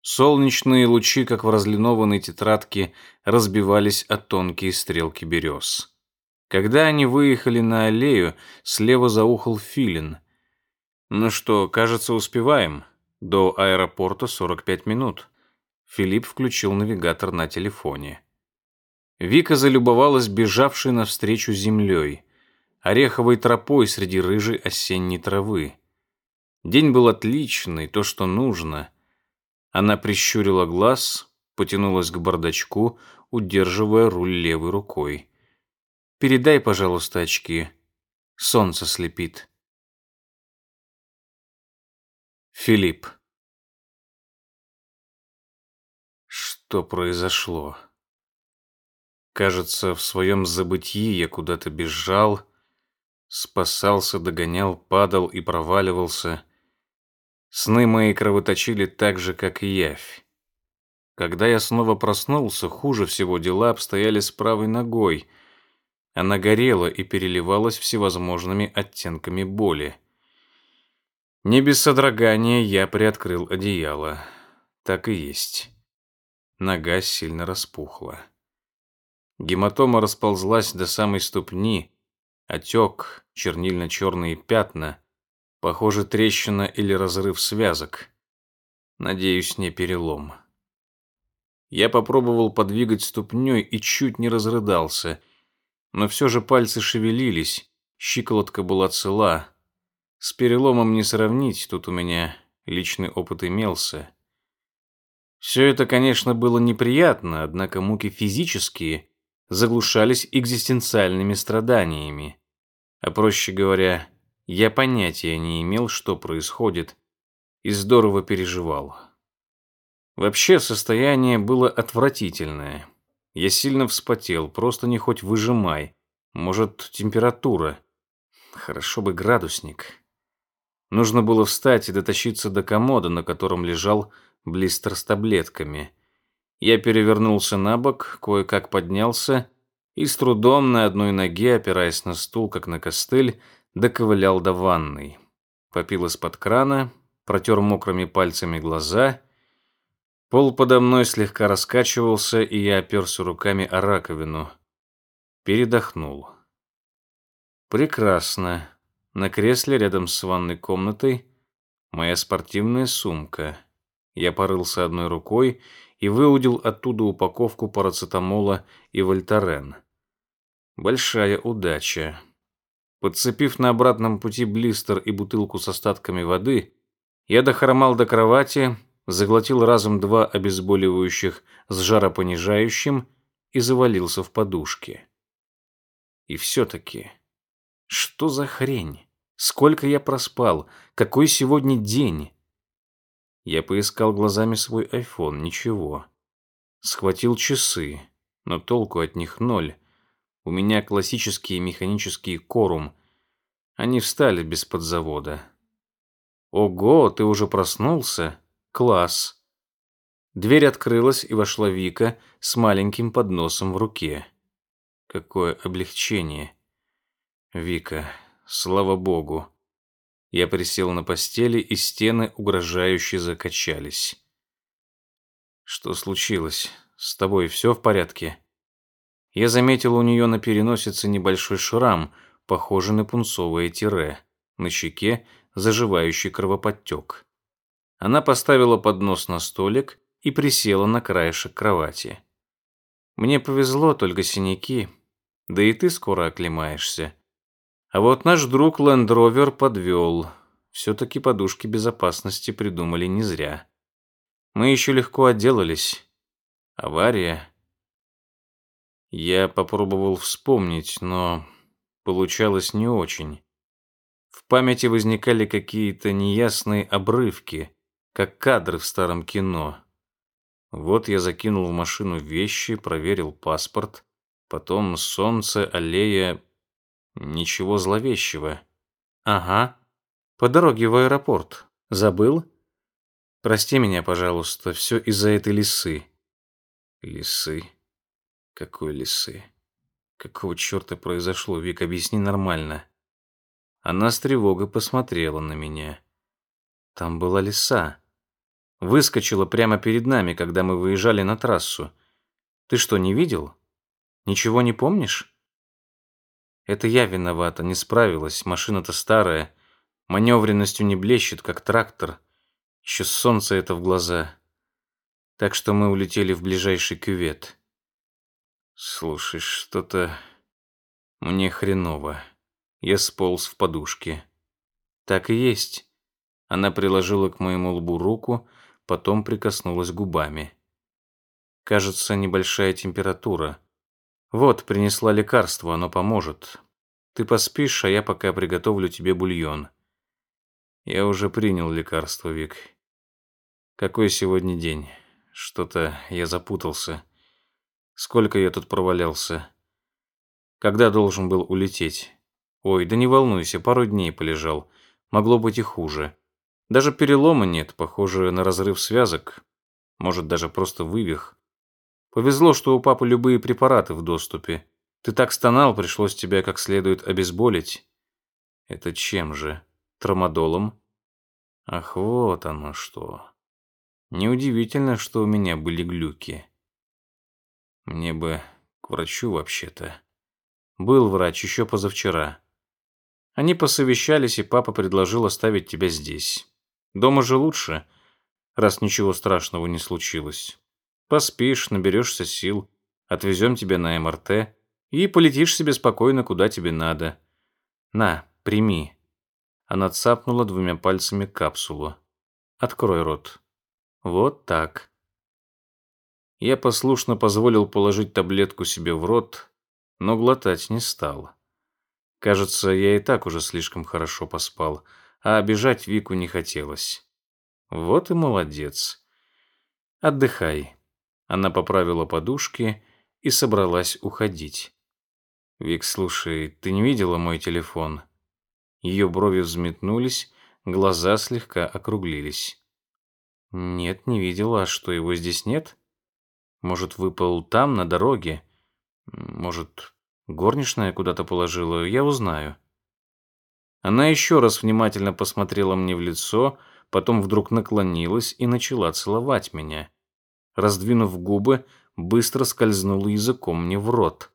Солнечные лучи, как в разлинованной тетрадке, разбивались о тонкие стрелки берез. Когда они выехали на аллею, слева заухал филин. «Ну что, кажется, успеваем. До аэропорта 45 минут». Филипп включил навигатор на телефоне. Вика залюбовалась бежавшей навстречу землей, ореховой тропой среди рыжей осенней травы. День был отличный, то, что нужно. Она прищурила глаз, потянулась к бардачку, удерживая руль левой рукой. «Передай, пожалуйста, очки. Солнце слепит». Филипп. Что произошло? Кажется, в своем забытии я куда-то бежал, спасался, догонял, падал и проваливался. Сны мои кровоточили так же, как и явь. Когда я снова проснулся, хуже всего дела обстояли с правой ногой. Она горела и переливалась всевозможными оттенками боли. Не без содрогания я приоткрыл одеяло. Так и есть. Нога сильно распухла. Гематома расползлась до самой ступни, отек, чернильно-черные пятна, Похоже, трещина или разрыв связок. Надеюсь, не перелом. Я попробовал подвигать ступней и чуть не разрыдался. Но все же пальцы шевелились, щиколотка была цела. С переломом не сравнить, тут у меня личный опыт имелся. Все это, конечно, было неприятно, однако муки физические заглушались экзистенциальными страданиями. А проще говоря, я понятия не имел, что происходит, и здорово переживал. Вообще состояние было отвратительное. Я сильно вспотел, просто не хоть выжимай. Может, температура. Хорошо бы градусник. Нужно было встать и дотащиться до комода, на котором лежал блистер с таблетками. Я перевернулся на бок, кое-как поднялся и с трудом на одной ноге, опираясь на стул, как на костыль, доковылял до ванной. Попил из-под крана, протер мокрыми пальцами глаза Пол подо мной слегка раскачивался, и я оперся руками о раковину. Передохнул. Прекрасно. На кресле рядом с ванной комнатой моя спортивная сумка. Я порылся одной рукой и выудил оттуда упаковку парацетамола и вольтарен. Большая удача. Подцепив на обратном пути блистер и бутылку с остатками воды, я дохромал до кровати заглотил разом два обезболивающих с жаропонижающим и завалился в подушки. И все-таки, что за хрень? Сколько я проспал? Какой сегодня день? Я поискал глазами свой айфон, ничего. Схватил часы, но толку от них ноль. У меня классические механические корум. Они встали без подзавода. Ого, ты уже проснулся? Класс. Дверь открылась, и вошла Вика с маленьким подносом в руке. Какое облегчение. Вика, слава богу. Я присел на постели, и стены угрожающе закачались. Что случилось? С тобой все в порядке? Я заметил у нее на переносице небольшой шрам, похожий на пунцовое тире. На щеке заживающий кровоподтек. Она поставила поднос на столик и присела на краешек кровати. Мне повезло, только синяки. Да и ты скоро оклемаешься. А вот наш друг Лендровер подвел. Все-таки подушки безопасности придумали не зря. Мы еще легко отделались. Авария. Я попробовал вспомнить, но получалось не очень. В памяти возникали какие-то неясные обрывки, как кадры в старом кино. Вот я закинул в машину вещи, проверил паспорт, потом солнце, аллея, ничего зловещего. Ага, по дороге в аэропорт. Забыл? Прости меня, пожалуйста, все из-за этой лисы. Лисы? Какой лисы? Какого черта произошло, Вик, объясни нормально. Она с тревогой посмотрела на меня. Там была лиса. Выскочила прямо перед нами, когда мы выезжали на трассу. Ты что, не видел? Ничего не помнишь? Это я виновата, не справилась. Машина-то старая. Маневренностью не блещет, как трактор. Еще солнце это в глаза. Так что мы улетели в ближайший кювет. Слушай, что-то... Мне хреново. Я сполз в подушке. Так и есть. Она приложила к моему лбу руку, потом прикоснулась губами. Кажется, небольшая температура. Вот, принесла лекарство, оно поможет. Ты поспишь, а я пока приготовлю тебе бульон. Я уже принял лекарство, Вик. Какой сегодня день? Что-то я запутался. Сколько я тут провалялся? Когда должен был улететь? Ой, да не волнуйся, пару дней полежал. Могло быть и хуже. Даже перелома нет, похоже на разрыв связок. Может, даже просто вывих. Повезло, что у папы любые препараты в доступе. Ты так стонал, пришлось тебя как следует обезболить. Это чем же? Трамадолом? Ах, вот оно что. Неудивительно, что у меня были глюки. Мне бы к врачу вообще-то. Был врач еще позавчера. Они посовещались, и папа предложил оставить тебя здесь. Дома же лучше, раз ничего страшного не случилось. Поспишь, наберешься сил, отвезем тебя на МРТ и полетишь себе спокойно, куда тебе надо. На, прими». Она цапнула двумя пальцами капсулу. «Открой рот. Вот так». Я послушно позволил положить таблетку себе в рот, но глотать не стал. Кажется, я и так уже слишком хорошо поспал, а обижать Вику не хотелось. Вот и молодец. Отдыхай. Она поправила подушки и собралась уходить. Вик, слушай, ты не видела мой телефон? Ее брови взметнулись, глаза слегка округлились. Нет, не видела, а что его здесь нет? Может, выпал там, на дороге? Может, горничная куда-то положила? Я узнаю. Она еще раз внимательно посмотрела мне в лицо, потом вдруг наклонилась и начала целовать меня. Раздвинув губы, быстро скользнула языком мне в рот.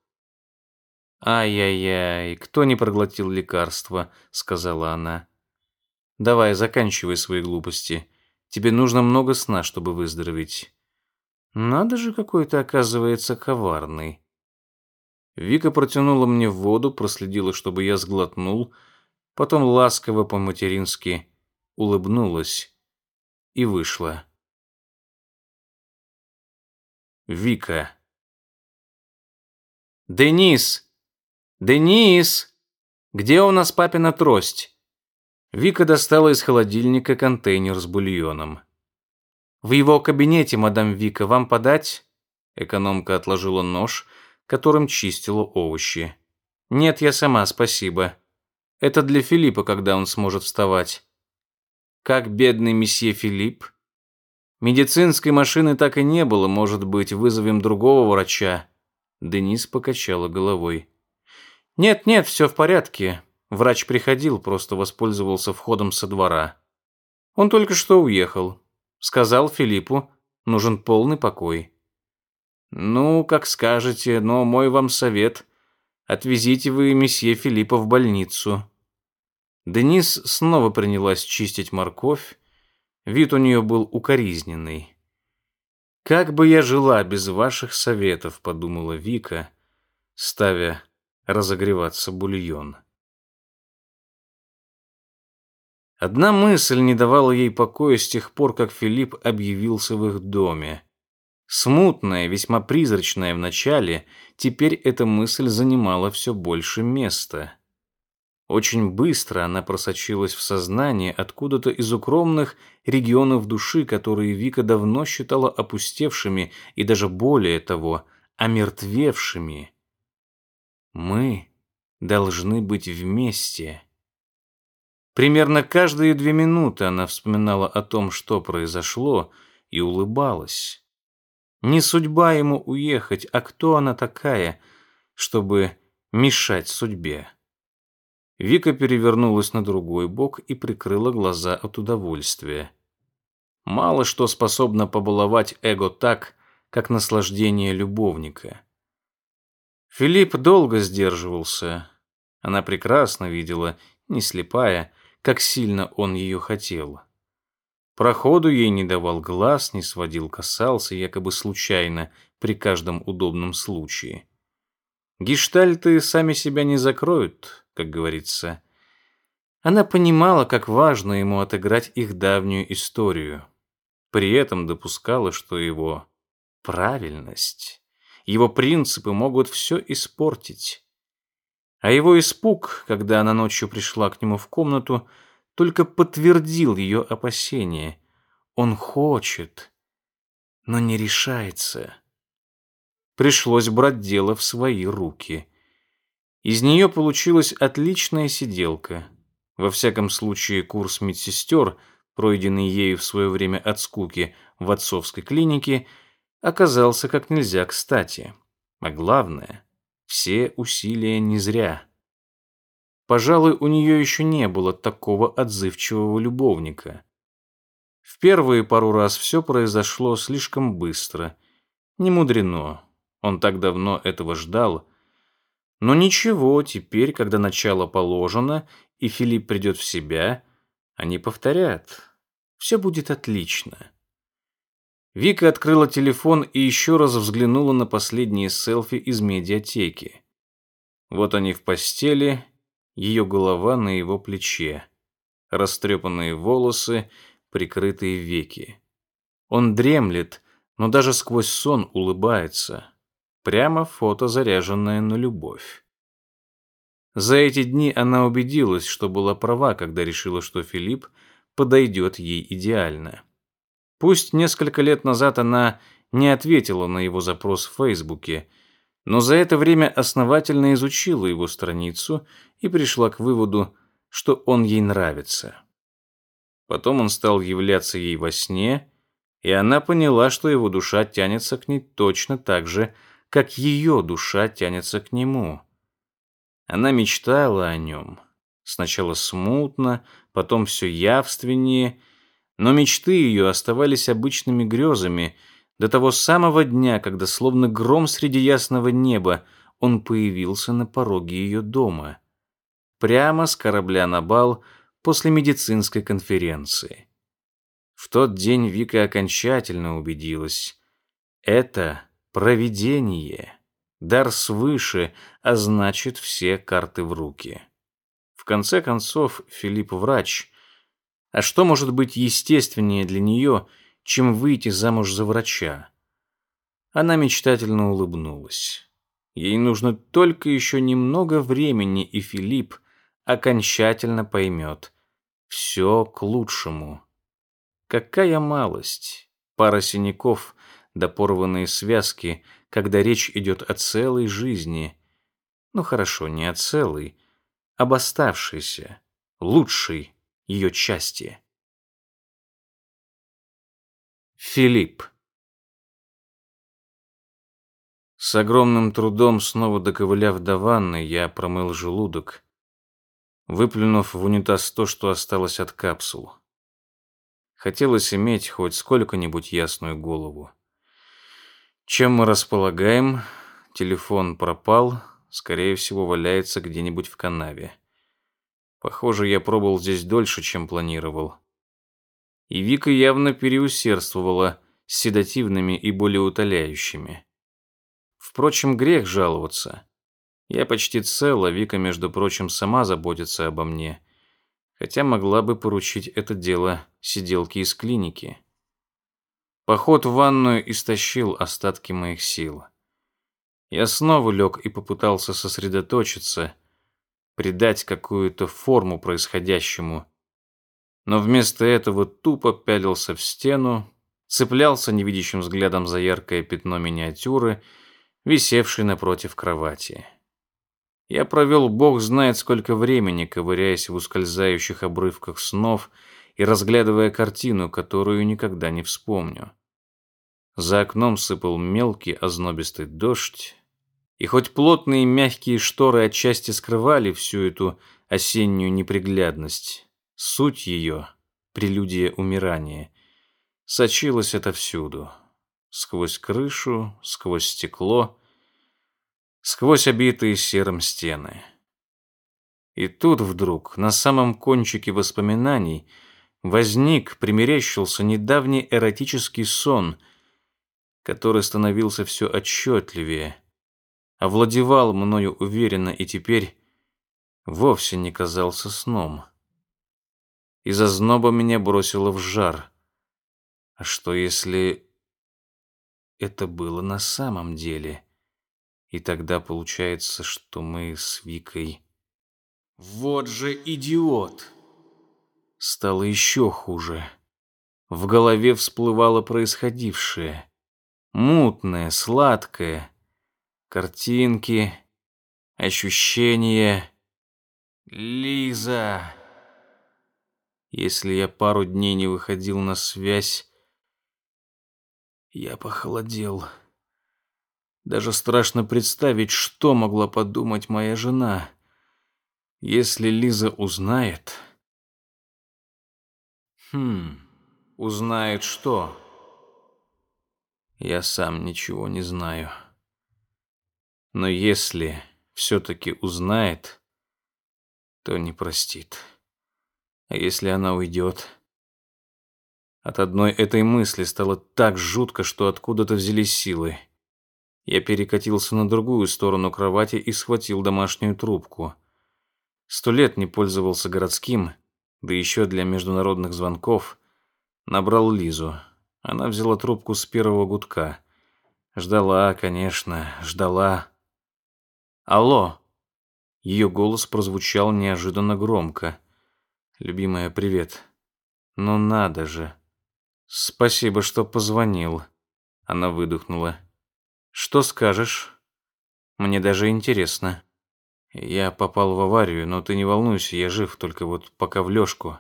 «Ай-яй-яй, кто не проглотил лекарство?» — сказала она. «Давай, заканчивай свои глупости. Тебе нужно много сна, чтобы выздороветь». «Надо же, какой то оказывается коварный». Вика протянула мне воду, проследила, чтобы я сглотнул, потом ласково по-матерински улыбнулась и вышла. Вика. «Денис! Денис! Где у нас папина трость?» Вика достала из холодильника контейнер с бульоном. «В его кабинете, мадам Вика, вам подать?» Экономка отложила нож, которым чистила овощи. «Нет, я сама, спасибо. Это для Филиппа, когда он сможет вставать». «Как бедный месье Филипп?» «Медицинской машины так и не было, может быть, вызовем другого врача?» Денис покачала головой. «Нет, нет, все в порядке. Врач приходил, просто воспользовался входом со двора. Он только что уехал. Сказал Филиппу, нужен полный покой. Ну, как скажете, но мой вам совет. Отвезите вы месье Филиппа в больницу. Денис снова принялась чистить морковь. Вид у нее был укоризненный. «Как бы я жила без ваших советов», — подумала Вика, ставя разогреваться бульон. Одна мысль не давала ей покоя с тех пор, как Филипп объявился в их доме. Смутная, весьма призрачная в начале, теперь эта мысль занимала все больше места. Очень быстро она просочилась в сознание откуда-то из укромных регионов души, которые Вика давно считала опустевшими и даже более того, омертвевшими. Мы должны быть вместе. Примерно каждые две минуты она вспоминала о том, что произошло, и улыбалась. Не судьба ему уехать, а кто она такая, чтобы мешать судьбе. Вика перевернулась на другой бок и прикрыла глаза от удовольствия. Мало что способно побаловать эго так, как наслаждение любовника. Филипп долго сдерживался. Она прекрасно видела, не слепая, как сильно он ее хотел. Проходу ей не давал глаз, не сводил, касался якобы случайно при каждом удобном случае. Гештальты сами себя не закроют, как говорится. Она понимала, как важно ему отыграть их давнюю историю. При этом допускала, что его правильность, его принципы могут все испортить. А его испуг, когда она ночью пришла к нему в комнату, только подтвердил ее опасения. Он хочет, но не решается. Пришлось брать дело в свои руки. Из нее получилась отличная сиделка. Во всяком случае, курс медсестер, пройденный ею в свое время от скуки в отцовской клинике, оказался как нельзя кстати. А главное, все усилия не зря. Пожалуй, у нее еще не было такого отзывчивого любовника. В первые пару раз все произошло слишком быстро. Не мудрено. Он так давно этого ждал. Но ничего, теперь, когда начало положено, и Филипп придет в себя, они повторят. Все будет отлично. Вика открыла телефон и еще раз взглянула на последние селфи из медиатеки. Вот они в постели, ее голова на его плече, растрепанные волосы, прикрытые веки. Он дремлет, но даже сквозь сон улыбается. Прямо фото, заряженное на любовь. За эти дни она убедилась, что была права, когда решила, что Филипп подойдет ей идеально. Пусть несколько лет назад она не ответила на его запрос в Фейсбуке, но за это время основательно изучила его страницу и пришла к выводу, что он ей нравится. Потом он стал являться ей во сне, и она поняла, что его душа тянется к ней точно так же, как ее душа тянется к нему. Она мечтала о нем. Сначала смутно, потом все явственнее, но мечты ее оставались обычными грезами до того самого дня, когда, словно гром среди ясного неба, он появился на пороге ее дома. Прямо с корабля на бал после медицинской конференции. В тот день Вика окончательно убедилась. Это провидение, дар свыше, а значит, все карты в руки. В конце концов, Филипп врач. А что может быть естественнее для нее, чем выйти замуж за врача? Она мечтательно улыбнулась. Ей нужно только еще немного времени, и Филипп окончательно поймет. Все к лучшему. Какая малость. Пара синяков да порванные связки, когда речь идет о целой жизни. Ну хорошо, не о целой, об оставшейся, лучшей ее части. Филипп С огромным трудом, снова доковыляв до ванны, я промыл желудок, выплюнув в унитаз то, что осталось от капсул. Хотелось иметь хоть сколько-нибудь ясную голову. Чем мы располагаем? Телефон пропал, скорее всего, валяется где-нибудь в канаве. Похоже, я пробыл здесь дольше, чем планировал. И Вика явно переусердствовала с седативными и болеутоляющими. Впрочем, грех жаловаться. Я почти цел, а Вика, между прочим, сама заботится обо мне, хотя могла бы поручить это дело сиделке из клиники. Поход в ванную истощил остатки моих сил. Я снова лег и попытался сосредоточиться, придать какую-то форму происходящему, но вместо этого тупо пялился в стену, цеплялся невидящим взглядом за яркое пятно миниатюры, висевшей напротив кровати. Я провел бог знает сколько времени, ковыряясь в ускользающих обрывках снов и разглядывая картину, которую никогда не вспомню. За окном сыпал мелкий ознобистый дождь, и хоть плотные мягкие шторы отчасти скрывали всю эту осеннюю неприглядность, суть ее, прелюдия умирания, сочилась отовсюду, сквозь крышу, сквозь стекло, сквозь обитые серым стены. И тут вдруг, на самом кончике воспоминаний, возник, примерещился недавний эротический сон, который становился все отчетливее, овладевал мною уверенно и теперь вовсе не казался сном. Из озноба меня бросило в жар. А что если это было на самом деле? И тогда получается, что мы с Викой... Вот же идиот! Стало еще хуже. В голове всплывало происходившее. Мутное, сладкое, Картинки, ощущения. Лиза. Если я пару дней не выходил на связь, я похолодел. Даже страшно представить, что могла подумать моя жена. Если Лиза узнает... Хм, узнает что? Я сам ничего не знаю. Но если все-таки узнает, то не простит. А если она уйдет? От одной этой мысли стало так жутко, что откуда-то взялись силы. Я перекатился на другую сторону кровати и схватил домашнюю трубку. Сто лет не пользовался городским, да еще для международных звонков. Набрал Лизу. Она взяла трубку с первого гудка. Ждала, конечно, ждала. «Алло!» Ее голос прозвучал неожиданно громко. «Любимая, привет. Ну надо же!» «Спасибо, что позвонил», — она выдохнула. «Что скажешь?» «Мне даже интересно». «Я попал в аварию, но ты не волнуйся, я жив, только вот пока в лёжку.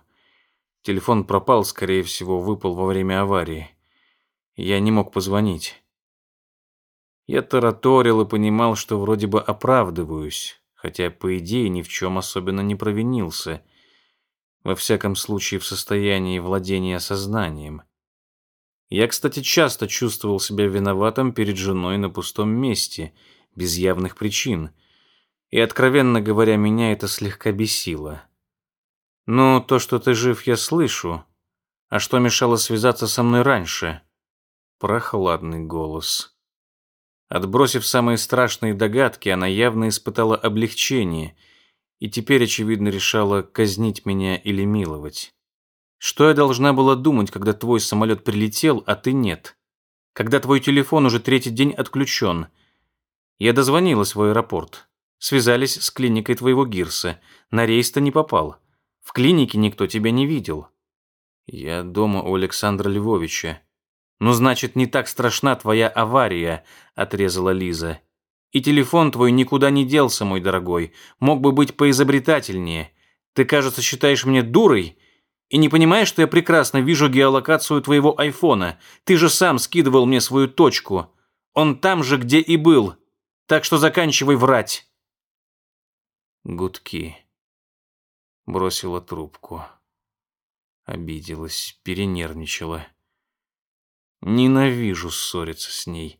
Телефон пропал, скорее всего, выпал во время аварии. Я не мог позвонить». Я тараторил и понимал, что вроде бы оправдываюсь, хотя, по идее, ни в чем особенно не провинился. Во всяком случае, в состоянии владения сознанием. Я, кстати, часто чувствовал себя виноватым перед женой на пустом месте, без явных причин. И, откровенно говоря, меня это слегка бесило. «Ну, то, что ты жив, я слышу. А что мешало связаться со мной раньше?» Прохладный голос. Отбросив самые страшные догадки, она явно испытала облегчение и теперь, очевидно, решала казнить меня или миловать. Что я должна была думать, когда твой самолет прилетел, а ты нет? Когда твой телефон уже третий день отключен? Я дозвонилась в аэропорт. Связались с клиникой твоего Гирса. На рейс-то не попал. В клинике никто тебя не видел. Я дома у Александра Львовича. «Ну, значит, не так страшна твоя авария», — отрезала Лиза. «И телефон твой никуда не делся, мой дорогой. Мог бы быть поизобретательнее. Ты, кажется, считаешь меня дурой и не понимаешь, что я прекрасно вижу геолокацию твоего айфона. Ты же сам скидывал мне свою точку. Он там же, где и был. Так что заканчивай врать». Гудки. Бросила трубку. Обиделась, перенервничала. Ненавижу ссориться с ней.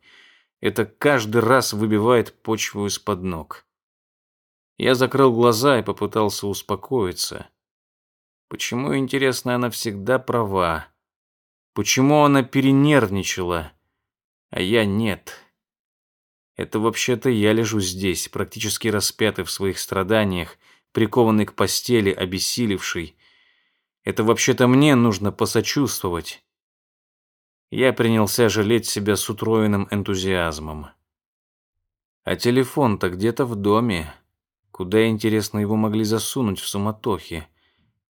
Это каждый раз выбивает почву из-под ног. Я закрыл глаза и попытался успокоиться. Почему, интересно, она всегда права? Почему она перенервничала, а я нет? Это вообще-то я лежу здесь, практически распятый в своих страданиях, прикованный к постели, обессилевший. Это вообще-то мне нужно посочувствовать. Я принялся жалеть себя с утроенным энтузиазмом. А телефон-то где-то в доме. Куда, интересно, его могли засунуть в суматохе?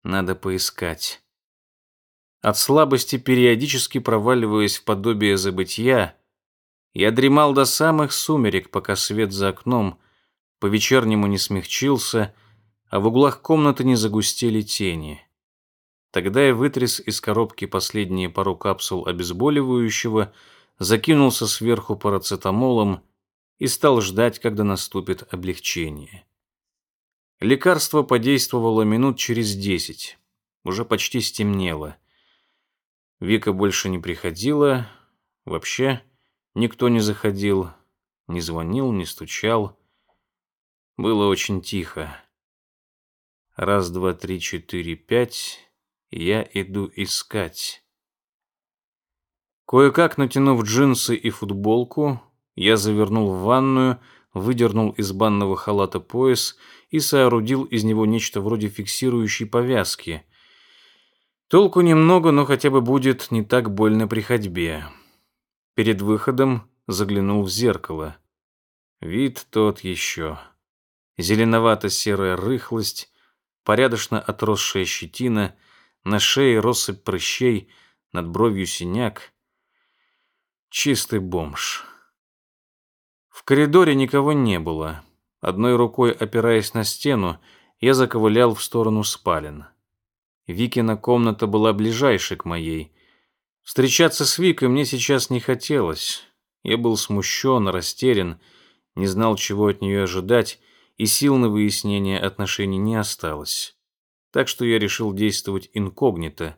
Надо поискать. От слабости, периодически проваливаясь в подобие забытья, я дремал до самых сумерек, пока свет за окном по-вечернему не смягчился, а в углах комнаты не загустели тени. Тогда я вытряс из коробки последние пару капсул обезболивающего, закинулся сверху парацетамолом и стал ждать, когда наступит облегчение. Лекарство подействовало минут через десять. Уже почти стемнело. Вика больше не приходила. Вообще никто не заходил, не звонил, не стучал. Было очень тихо. Раз, два, три, четыре, пять я иду искать. Кое-как натянув джинсы и футболку, я завернул в ванную, выдернул из банного халата пояс и соорудил из него нечто вроде фиксирующей повязки. Толку немного, но хотя бы будет не так больно при ходьбе. Перед выходом заглянул в зеркало. Вид тот еще. Зеленовато-серая рыхлость, порядочно отросшая щетина — на шее россыпь прыщей, над бровью синяк. Чистый бомж. В коридоре никого не было. Одной рукой опираясь на стену, я заковылял в сторону спален. Викина комната была ближайшей к моей. Встречаться с Викой мне сейчас не хотелось. Я был смущен, растерян, не знал, чего от нее ожидать, и сил на выяснение отношений не осталось так что я решил действовать инкогнито,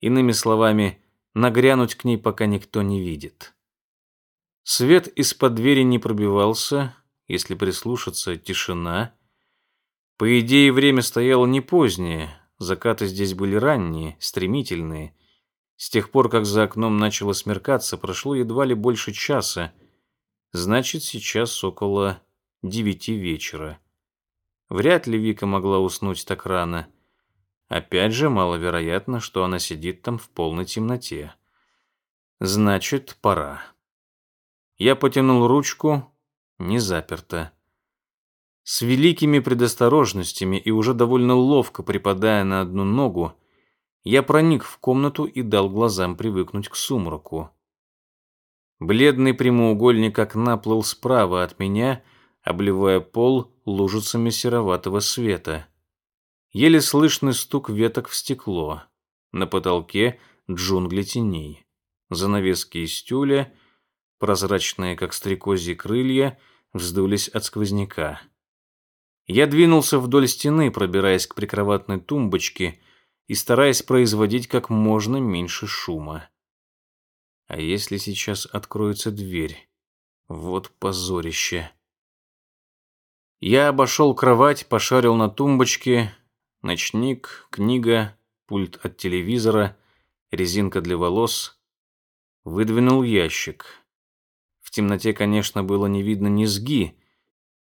иными словами, нагрянуть к ней, пока никто не видит. Свет из-под двери не пробивался, если прислушаться, тишина. По идее, время стояло не позднее, закаты здесь были ранние, стремительные. С тех пор, как за окном начало смеркаться, прошло едва ли больше часа. Значит, сейчас около девяти вечера. Вряд ли Вика могла уснуть так рано. Опять же, маловероятно, что она сидит там в полной темноте. Значит, пора. Я потянул ручку, не заперто. С великими предосторожностями и уже довольно ловко припадая на одну ногу, я проник в комнату и дал глазам привыкнуть к сумраку. Бледный прямоугольник окна плыл справа от меня, обливая пол лужицами сероватого света. Еле слышный стук веток в стекло. На потолке джунгли теней. Занавески из тюля, прозрачные, как стрекозьи крылья, вздулись от сквозняка. Я двинулся вдоль стены, пробираясь к прикроватной тумбочке и стараясь производить как можно меньше шума. А если сейчас откроется дверь? Вот позорище. Я обошел кровать, пошарил на тумбочке. Ночник, книга, пульт от телевизора, резинка для волос. Выдвинул ящик. В темноте, конечно, было не видно низги,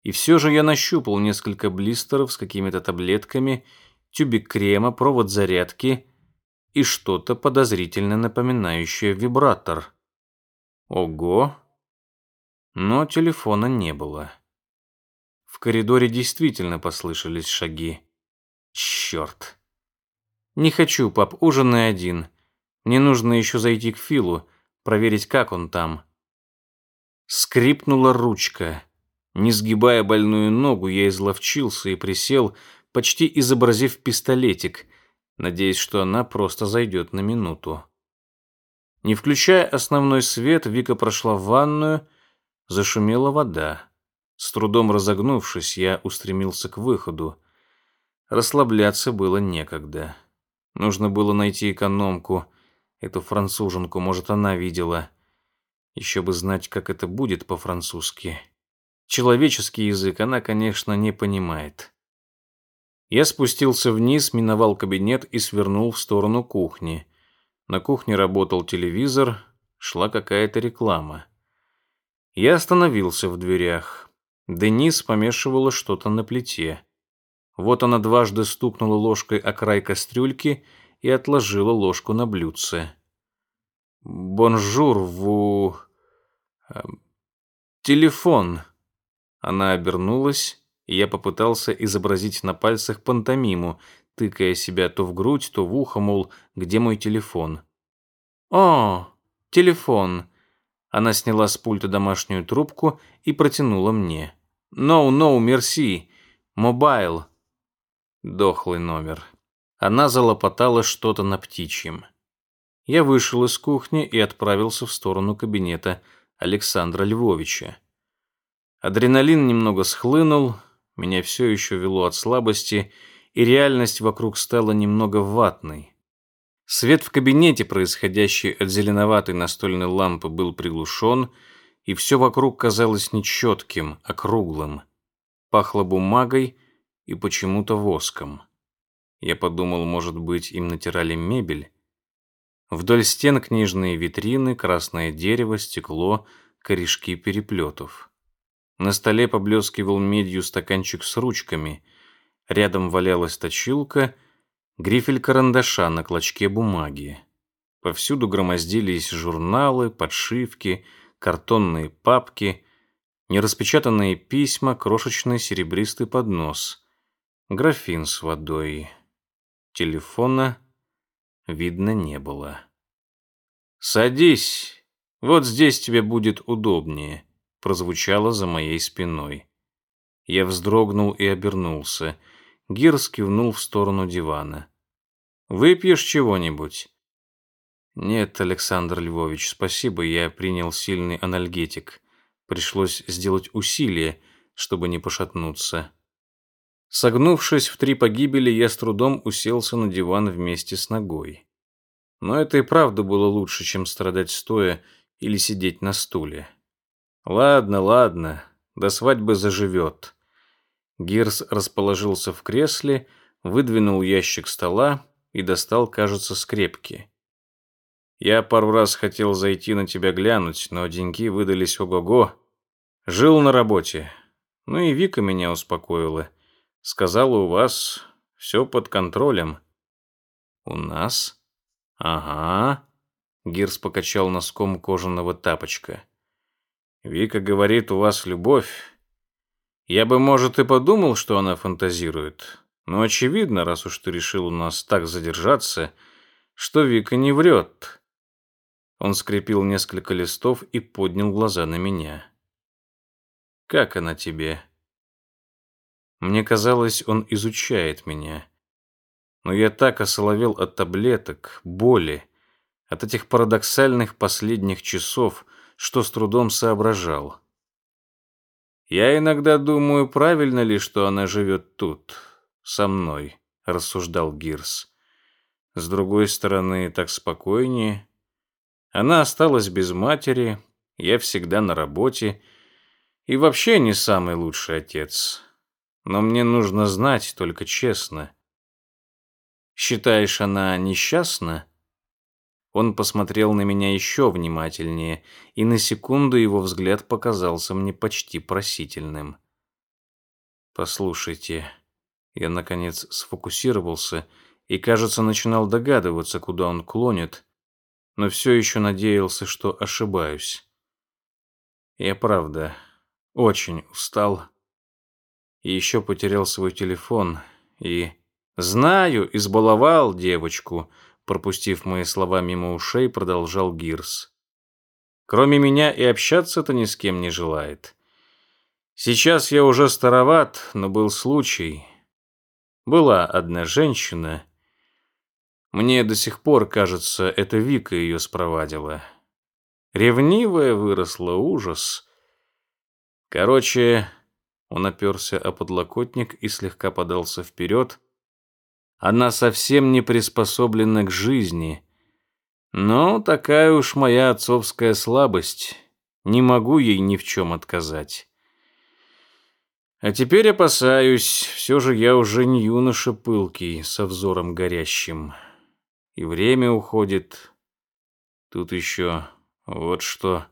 и все же я нащупал несколько блистеров с какими-то таблетками тюбик крема, провод зарядки и что-то подозрительно напоминающее вибратор. Ого! Но телефона не было. В коридоре действительно послышались шаги. Черт! Не хочу, пап, ужинай один. Мне нужно еще зайти к Филу, проверить, как он там. Скрипнула ручка. Не сгибая больную ногу, я изловчился и присел, почти изобразив пистолетик, надеясь, что она просто зайдет на минуту. Не включая основной свет, Вика прошла в ванную, зашумела вода. С трудом разогнувшись, я устремился к выходу. Расслабляться было некогда. Нужно было найти экономку, эту француженку, может, она видела. Еще бы знать, как это будет по-французски. Человеческий язык она, конечно, не понимает. Я спустился вниз, миновал кабинет и свернул в сторону кухни. На кухне работал телевизор, шла какая-то реклама. Я остановился в дверях. Дениз помешивала что-то на плите. Вот она дважды стукнула ложкой о край кастрюльки и отложила ложку на блюдце. «Bonjour, vous...» эм, «téléphone». Она обернулась я попытался изобразить на пальцах пантомиму, тыкая себя то в грудь, то в ухо, мол, где мой телефон. «Oh, téléphone!» Она сняла с пульта домашнюю трубку и протянула мне. «No, no, merci. Mobile». Дохлый номер. Она залопотала что-то на птичьем. Я вышел из кухни и отправился в сторону кабинета Александра Львовича. Адреналин немного схлынул, меня все еще вело от слабости, и реальность вокруг стала немного ватной. Свет в кабинете, происходящий от зеленоватой настольной лампы, был приглушен, и все вокруг казалось нечетким, округлым. Пахло бумагой и почему-то воском. Я подумал, может быть, им натирали мебель. Вдоль стен книжные витрины, красное дерево, стекло, корешки переплетов. На столе поблескивал медью стаканчик с ручками. Рядом валялась точилка, грифель карандаша на клочке бумаги. Повсюду громоздились журналы, подшивки, картонные папки, нераспечатанные письма, крошечный серебристый поднос, графин с водой. Телефона видно не было. «Садись, вот здесь тебе будет удобнее», прозвучало за моей спиной. Я вздрогнул и обернулся. Гирс кивнул в сторону дивана. «Выпьешь чего-нибудь?» «Нет, Александр Львович, спасибо, я принял сильный анальгетик. Пришлось сделать усилие, чтобы не пошатнуться». Согнувшись в три погибели, я с трудом уселся на диван вместе с ногой. Но это и правда было лучше, чем страдать стоя или сидеть на стуле. Ладно, ладно, до свадьбы заживет. Гирс расположился в кресле, выдвинул ящик стола и достал, кажется, скрепки. Я пару раз хотел зайти на тебя глянуть, но деньги выдались ого-го. Жил на работе. Ну и Вика меня успокоила. Сказала, у вас все под контролем. У нас? Ага. Гирс покачал носком кожаного тапочка. Вика говорит, у вас любовь. Я бы, может, и подумал, что она фантазирует. Но очевидно, раз уж ты решил у нас так задержаться, что Вика не врет. Он скрепил несколько листов и поднял глаза на меня. «Как она тебе?» Мне казалось, он изучает меня. Но я так осоловел от таблеток, боли, от этих парадоксальных последних часов, что с трудом соображал. Я иногда думаю, правильно ли, что она живет тут, со мной, рассуждал Гирс. С другой стороны, так спокойнее. Она осталась без матери, я всегда на работе и вообще не самый лучший отец. Но мне нужно знать только честно. Считаешь, она несчастна? Он посмотрел на меня еще внимательнее, и на секунду его взгляд показался мне почти просительным. Послушайте, я наконец сфокусировался и, кажется, начинал догадываться, куда он клонит, но все еще надеялся, что ошибаюсь. Я правда очень устал и еще потерял свой телефон и... Знаю, избаловал девочку, пропустив мои слова мимо ушей, продолжал Гирс. Кроме меня и общаться-то ни с кем не желает. Сейчас я уже староват, но был случай. Была одна женщина. Мне до сих пор кажется, это Вика ее спровадила. Ревнивая выросла, ужас. Короче, он оперся о подлокотник и слегка подался вперед. Она совсем не приспособлена к жизни. Но такая уж моя отцовская слабость. Не могу ей ни в чем отказать. А теперь опасаюсь, все же я уже не юноша пылкий, со взором горящим. И время уходит. Тут еще вот что.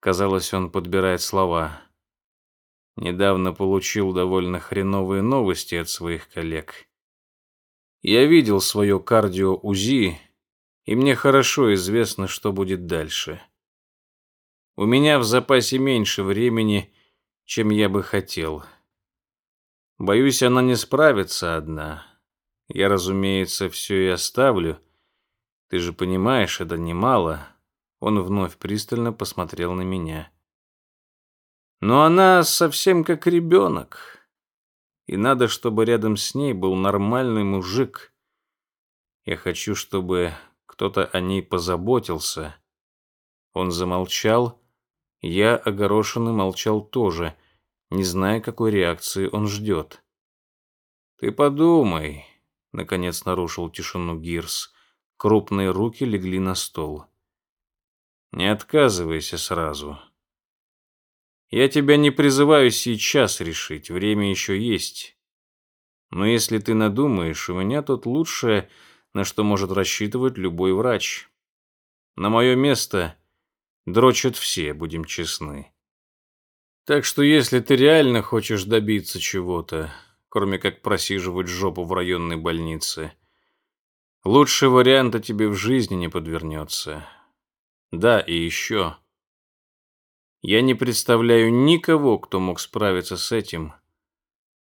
Казалось, он подбирает слова. Недавно получил довольно хреновые новости от своих коллег. Я видел свое кардио-УЗИ, и мне хорошо известно, что будет дальше. У меня в запасе меньше времени, чем я бы хотел. Боюсь, она не справится одна. Я, разумеется, все и оставлю. Ты же понимаешь, это немало. Он вновь пристально посмотрел на меня. Но она совсем как ребенок. И надо, чтобы рядом с ней был нормальный мужик. Я хочу, чтобы кто-то о ней позаботился. Он замолчал. Я, огорошенный, молчал тоже, не зная, какой реакции он ждет. «Ты подумай», — наконец нарушил тишину Гирс. Крупные руки легли на стол. «Не отказывайся сразу». Я тебя не призываю сейчас решить, время еще есть. Но если ты надумаешь, у меня тут лучшее, на что может рассчитывать любой врач. На мое место дрочат все, будем честны. Так что если ты реально хочешь добиться чего-то, кроме как просиживать жопу в районной больнице, лучший варианта тебе в жизни не подвернется. Да, и еще... Я не представляю никого, кто мог справиться с этим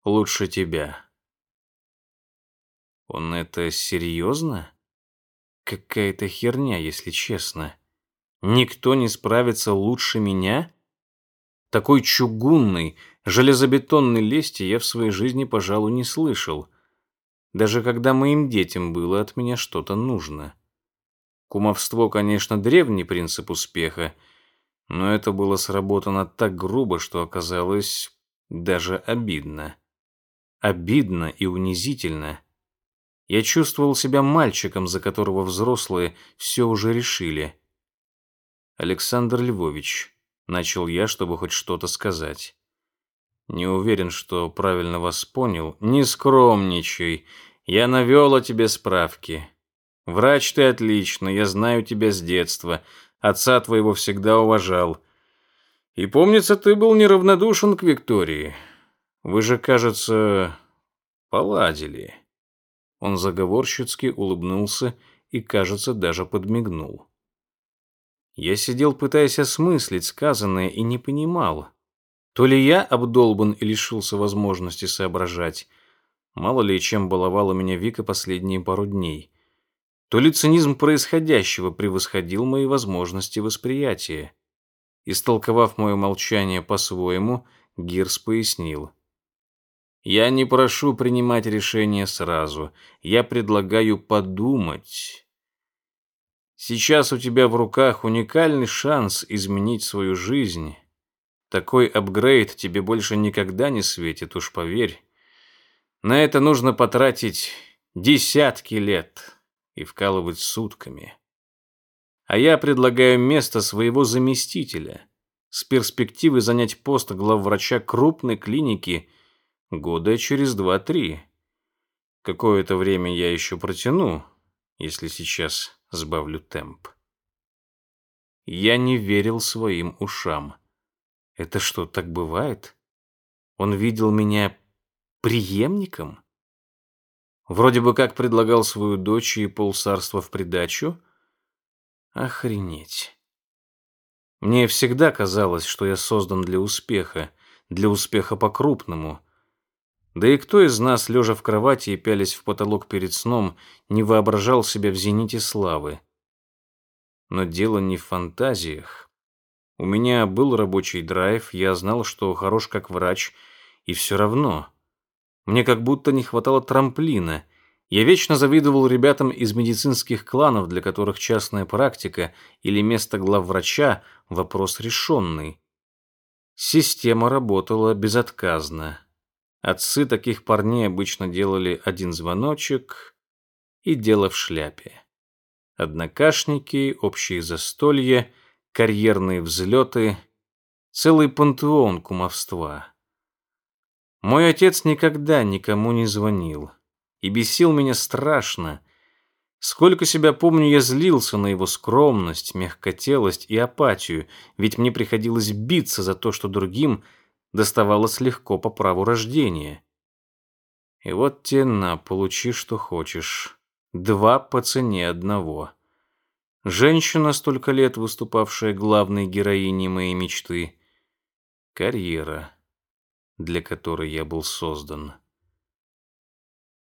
лучше тебя. Он это серьезно? Какая-то херня, если честно. Никто не справится лучше меня? Такой чугунный, железобетонной лести я в своей жизни, пожалуй, не слышал. Даже когда моим детям было от меня что-то нужно. Кумовство, конечно, древний принцип успеха — но это было сработано так грубо, что оказалось даже обидно. Обидно и унизительно. Я чувствовал себя мальчиком, за которого взрослые все уже решили. Александр Львович, начал я, чтобы хоть что-то сказать. Не уверен, что правильно вас понял. Не скромничай. Я навел о тебе справки. Врач ты отлично, я знаю тебя с детства. Отца твоего всегда уважал. И помнится, ты был неравнодушен к Виктории. Вы же, кажется, поладили. Он заговорщицки улыбнулся и, кажется, даже подмигнул. Я сидел, пытаясь осмыслить сказанное, и не понимал. То ли я обдолбан и лишился возможности соображать, мало ли чем баловала меня Вика последние пару дней, то ли цинизм происходящего превосходил мои возможности восприятия. Истолковав мое молчание по-своему, Гирс пояснил. «Я не прошу принимать решение сразу. Я предлагаю подумать. Сейчас у тебя в руках уникальный шанс изменить свою жизнь. Такой апгрейд тебе больше никогда не светит, уж поверь. На это нужно потратить десятки лет» и вкалывать сутками. А я предлагаю место своего заместителя с перспективой занять пост главврача крупной клиники года через два-три. Какое-то время я еще протяну, если сейчас сбавлю темп. Я не верил своим ушам. Это что, так бывает? Он видел меня преемником? Вроде бы как предлагал свою дочь и полцарства в придачу. Охренеть. Мне всегда казалось, что я создан для успеха, для успеха по-крупному. Да и кто из нас, лежа в кровати и пялясь в потолок перед сном, не воображал себя в зените славы? Но дело не в фантазиях. У меня был рабочий драйв, я знал, что хорош как врач, и все равно мне как будто не хватало трамплина. Я вечно завидовал ребятам из медицинских кланов, для которых частная практика или место главврача – вопрос решенный. Система работала безотказно. Отцы таких парней обычно делали один звоночек и дело в шляпе. Однокашники, общие застолья, карьерные взлеты – целый пантеон кумовства. Мой отец никогда никому не звонил и бесил меня страшно. Сколько себя помню, я злился на его скромность, мягкотелость и апатию, ведь мне приходилось биться за то, что другим доставалось легко по праву рождения. И вот тебе на, получи, что хочешь. Два по цене одного. Женщина, столько лет выступавшая главной героиней моей мечты. Карьера для которой я был создан.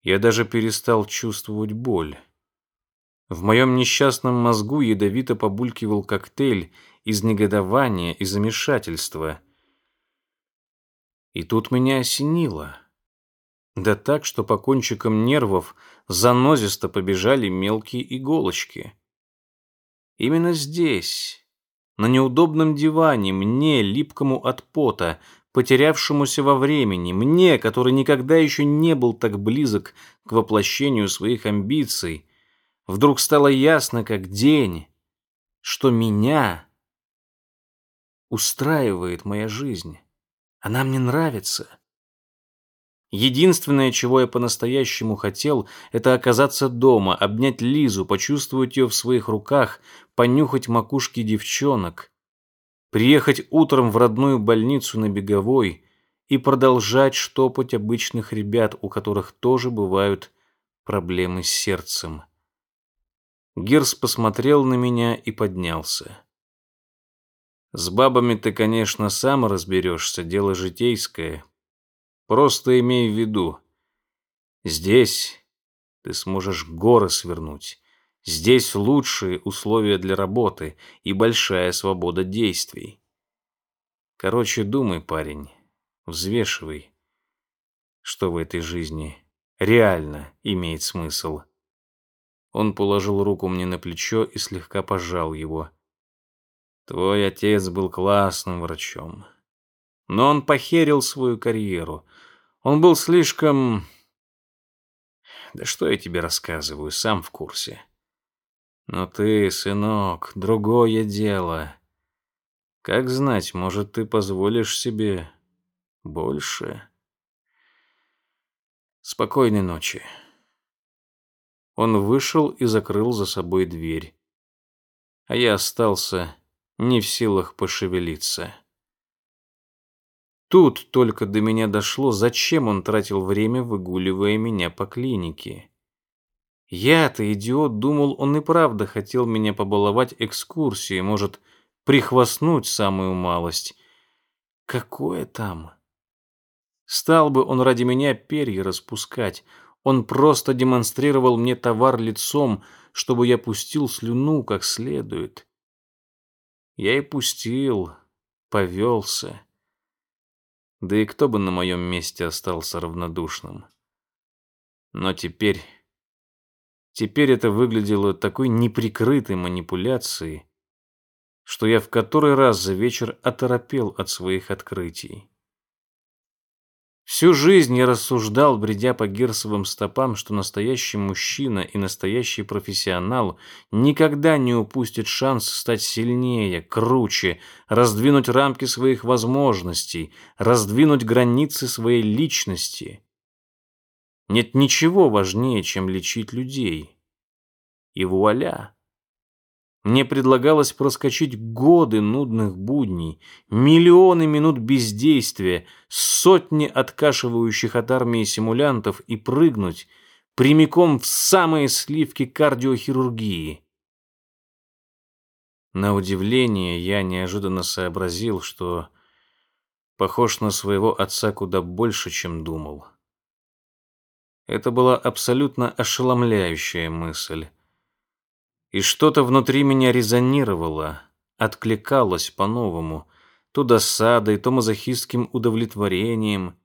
Я даже перестал чувствовать боль. В моем несчастном мозгу ядовито побулькивал коктейль из негодования и замешательства. И тут меня осенило. Да так, что по кончикам нервов занозисто побежали мелкие иголочки. Именно здесь, на неудобном диване, мне, липкому от пота, потерявшемуся во времени, мне, который никогда еще не был так близок к воплощению своих амбиций, вдруг стало ясно, как день, что меня устраивает моя жизнь. Она мне нравится. Единственное, чего я по-настоящему хотел, это оказаться дома, обнять Лизу, почувствовать ее в своих руках, понюхать макушки девчонок, приехать утром в родную больницу на Беговой и продолжать штопать обычных ребят, у которых тоже бывают проблемы с сердцем. Гирс посмотрел на меня и поднялся. С бабами ты, конечно, сам разберешься, дело житейское. Просто имей в виду, здесь ты сможешь горы свернуть. Здесь лучшие условия для работы и большая свобода действий. Короче, думай, парень, взвешивай, что в этой жизни реально имеет смысл. Он положил руку мне на плечо и слегка пожал его. Твой отец был классным врачом. Но он похерил свою карьеру. Он был слишком... Да что я тебе рассказываю, сам в курсе. Но ты, сынок, другое дело. Как знать, может, ты позволишь себе больше? Спокойной ночи. Он вышел и закрыл за собой дверь. А я остался не в силах пошевелиться. Тут только до меня дошло, зачем он тратил время, выгуливая меня по клинике. Я-то, идиот, думал, он и правда хотел меня побаловать экскурсией, может, прихвастнуть самую малость. Какое там? Стал бы он ради меня перья распускать. Он просто демонстрировал мне товар лицом, чтобы я пустил слюну как следует. Я и пустил, повелся. Да и кто бы на моем месте остался равнодушным. Но теперь... Теперь это выглядело такой неприкрытой манипуляцией, что я в который раз за вечер оторопел от своих открытий. Всю жизнь я рассуждал, бредя по гирсовым стопам, что настоящий мужчина и настоящий профессионал никогда не упустит шанс стать сильнее, круче, раздвинуть рамки своих возможностей, раздвинуть границы своей личности. Нет ничего важнее, чем лечить людей. И вуаля! Мне предлагалось проскочить годы нудных будней, миллионы минут бездействия, сотни откашивающих от армии симулянтов и прыгнуть прямиком в самые сливки кардиохирургии. На удивление я неожиданно сообразил, что похож на своего отца куда больше, чем думал. Это была абсолютно ошеломляющая мысль и что-то внутри меня резонировало, откликалось по-новому, то досадой, то мазохистским удовлетворением.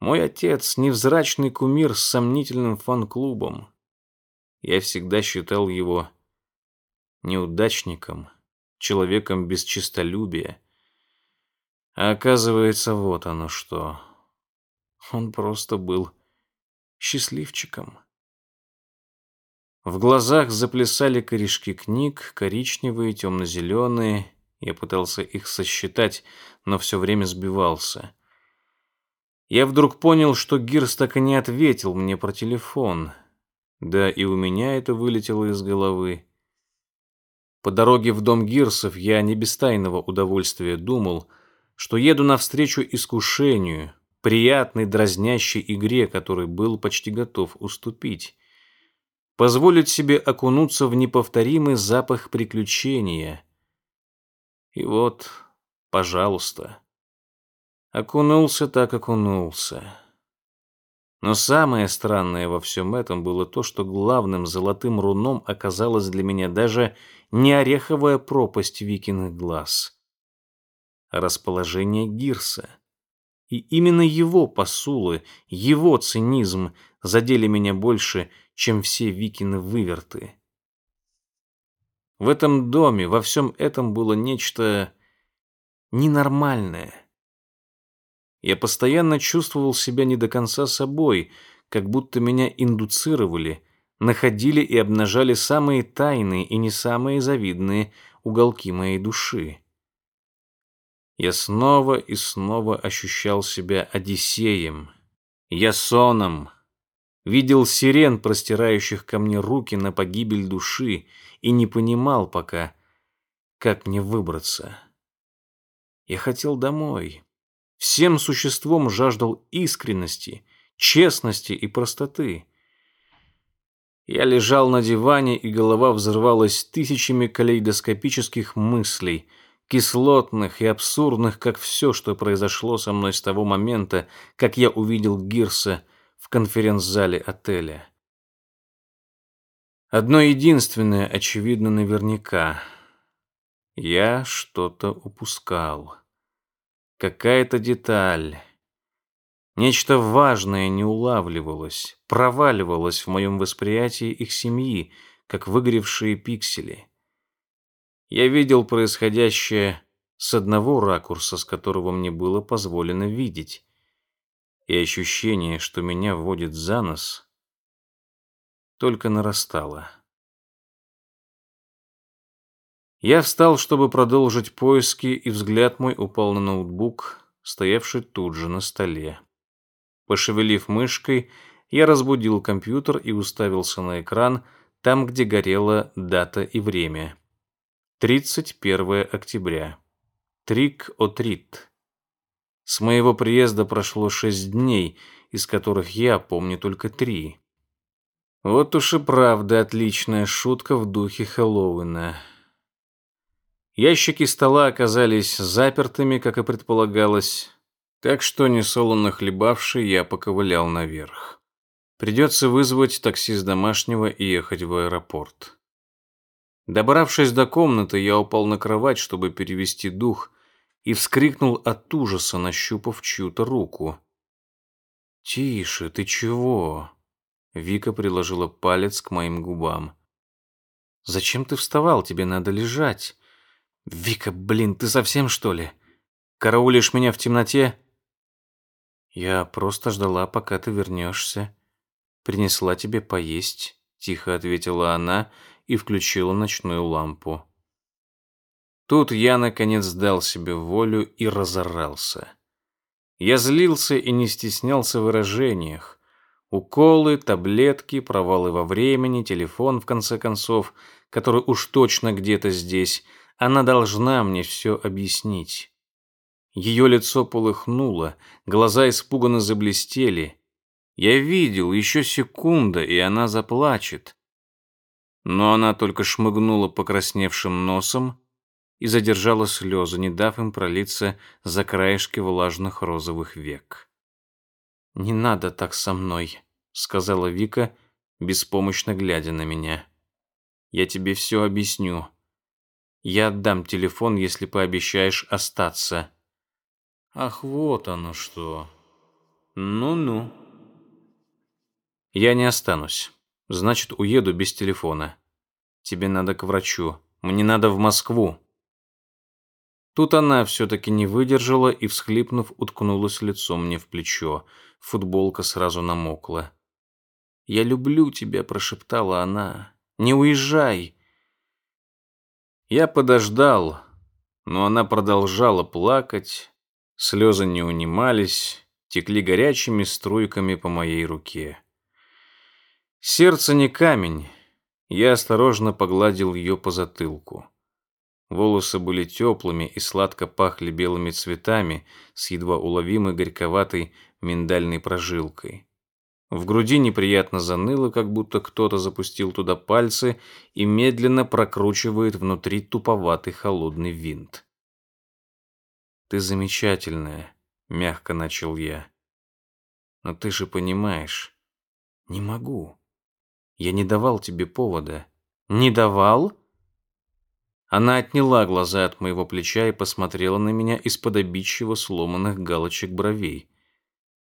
Мой отец — невзрачный кумир с сомнительным фан-клубом. Я всегда считал его неудачником, человеком без честолюбия. А оказывается, вот оно что. Он просто был счастливчиком. В глазах заплясали корешки книг, коричневые, темно-зеленые. Я пытался их сосчитать, но все время сбивался. Я вдруг понял, что Гирс так и не ответил мне про телефон. Да и у меня это вылетело из головы. По дороге в дом Гирсов я не без тайного удовольствия думал, что еду навстречу искушению, приятной дразнящей игре, которой был почти готов уступить позволить себе окунуться в неповторимый запах приключения. И вот, пожалуйста, окунулся так окунулся. Но самое странное во всем этом было то, что главным золотым руном оказалась для меня даже не ореховая пропасть Викиных глаз, а расположение Гирса. И именно его посулы, его цинизм задели меня больше, чем все Викины-выверты. В этом доме, во всем этом было нечто ненормальное. Я постоянно чувствовал себя не до конца собой, как будто меня индуцировали, находили и обнажали самые тайные и не самые завидные уголки моей души. Я снова и снова ощущал себя Одиссеем, Ясоном, видел сирен, простирающих ко мне руки на погибель души, и не понимал пока, как мне выбраться. Я хотел домой. Всем существом жаждал искренности, честности и простоты. Я лежал на диване, и голова взрывалась тысячами калейдоскопических мыслей, кислотных и абсурдных, как все, что произошло со мной с того момента, как я увидел Гирса — в конференц-зале отеля. Одно единственное очевидно наверняка. Я что-то упускал. Какая-то деталь. Нечто важное не улавливалось, проваливалось в моем восприятии их семьи, как выгоревшие пиксели. Я видел происходящее с одного ракурса, с которого мне было позволено видеть и ощущение, что меня вводит за нос, только нарастало. Я встал, чтобы продолжить поиски, и взгляд мой упал на ноутбук, стоявший тут же на столе. Пошевелив мышкой, я разбудил компьютер и уставился на экран, там, где горела дата и время. 31 октября. Трик-о-трит. С моего приезда прошло шесть дней, из которых я помню только три. Вот уж и правда отличная шутка в духе Хэллоуина. Ящики стола оказались запертыми, как и предполагалось, так что, несолоно хлебавший, я поковылял наверх. Придется вызвать такси с домашнего и ехать в аэропорт. Добравшись до комнаты, я упал на кровать, чтобы перевести дух, и вскрикнул от ужаса, нащупав чью-то руку. «Тише, ты чего?» Вика приложила палец к моим губам. «Зачем ты вставал? Тебе надо лежать. «Вика, блин, ты совсем, что ли? Караулишь меня в темноте?» «Я просто ждала, пока ты вернешься. Принесла тебе поесть», — тихо ответила она и включила ночную лампу. Тут я, наконец, дал себе волю и разорался. Я злился и не стеснялся в выражениях. Уколы, таблетки, провалы во времени, телефон, в конце концов, который уж точно где-то здесь — она должна мне все объяснить. Ее лицо полыхнуло, глаза испуганно заблестели. Я видел, еще секунда, и она заплачет. Но она только шмыгнула покрасневшим носом и задержала слезы, не дав им пролиться за краешки влажных розовых век. «Не надо так со мной», — сказала Вика, беспомощно глядя на меня. «Я тебе все объясню. Я отдам телефон, если пообещаешь остаться. Ах, вот оно что. Ну-ну. Я не останусь. Значит, уеду без телефона. Тебе надо к врачу. Мне надо в Москву. Тут она все-таки не выдержала и, всхлипнув, уткнулась лицом мне в плечо. Футболка сразу намокла. «Я люблю тебя», — прошептала она. «Не уезжай. Я подождал, но она продолжала плакать, слезы не унимались, текли горячими струйками по моей руке. Сердце не камень, я осторожно погладил ее по затылку. Волосы были теплыми и сладко пахли белыми цветами с едва уловимой горьковатой миндальной прожилкой. В груди неприятно заныло, как будто кто-то запустил туда пальцы и медленно прокручивает внутри туповатый холодный винт. «Ты замечательная», — мягко начал я. «Но ты же понимаешь, не могу. Я не давал тебе повода». «Не давал?» Она отняла глаза от моего плеча и посмотрела на меня из-под обидчиво сломанных галочек бровей.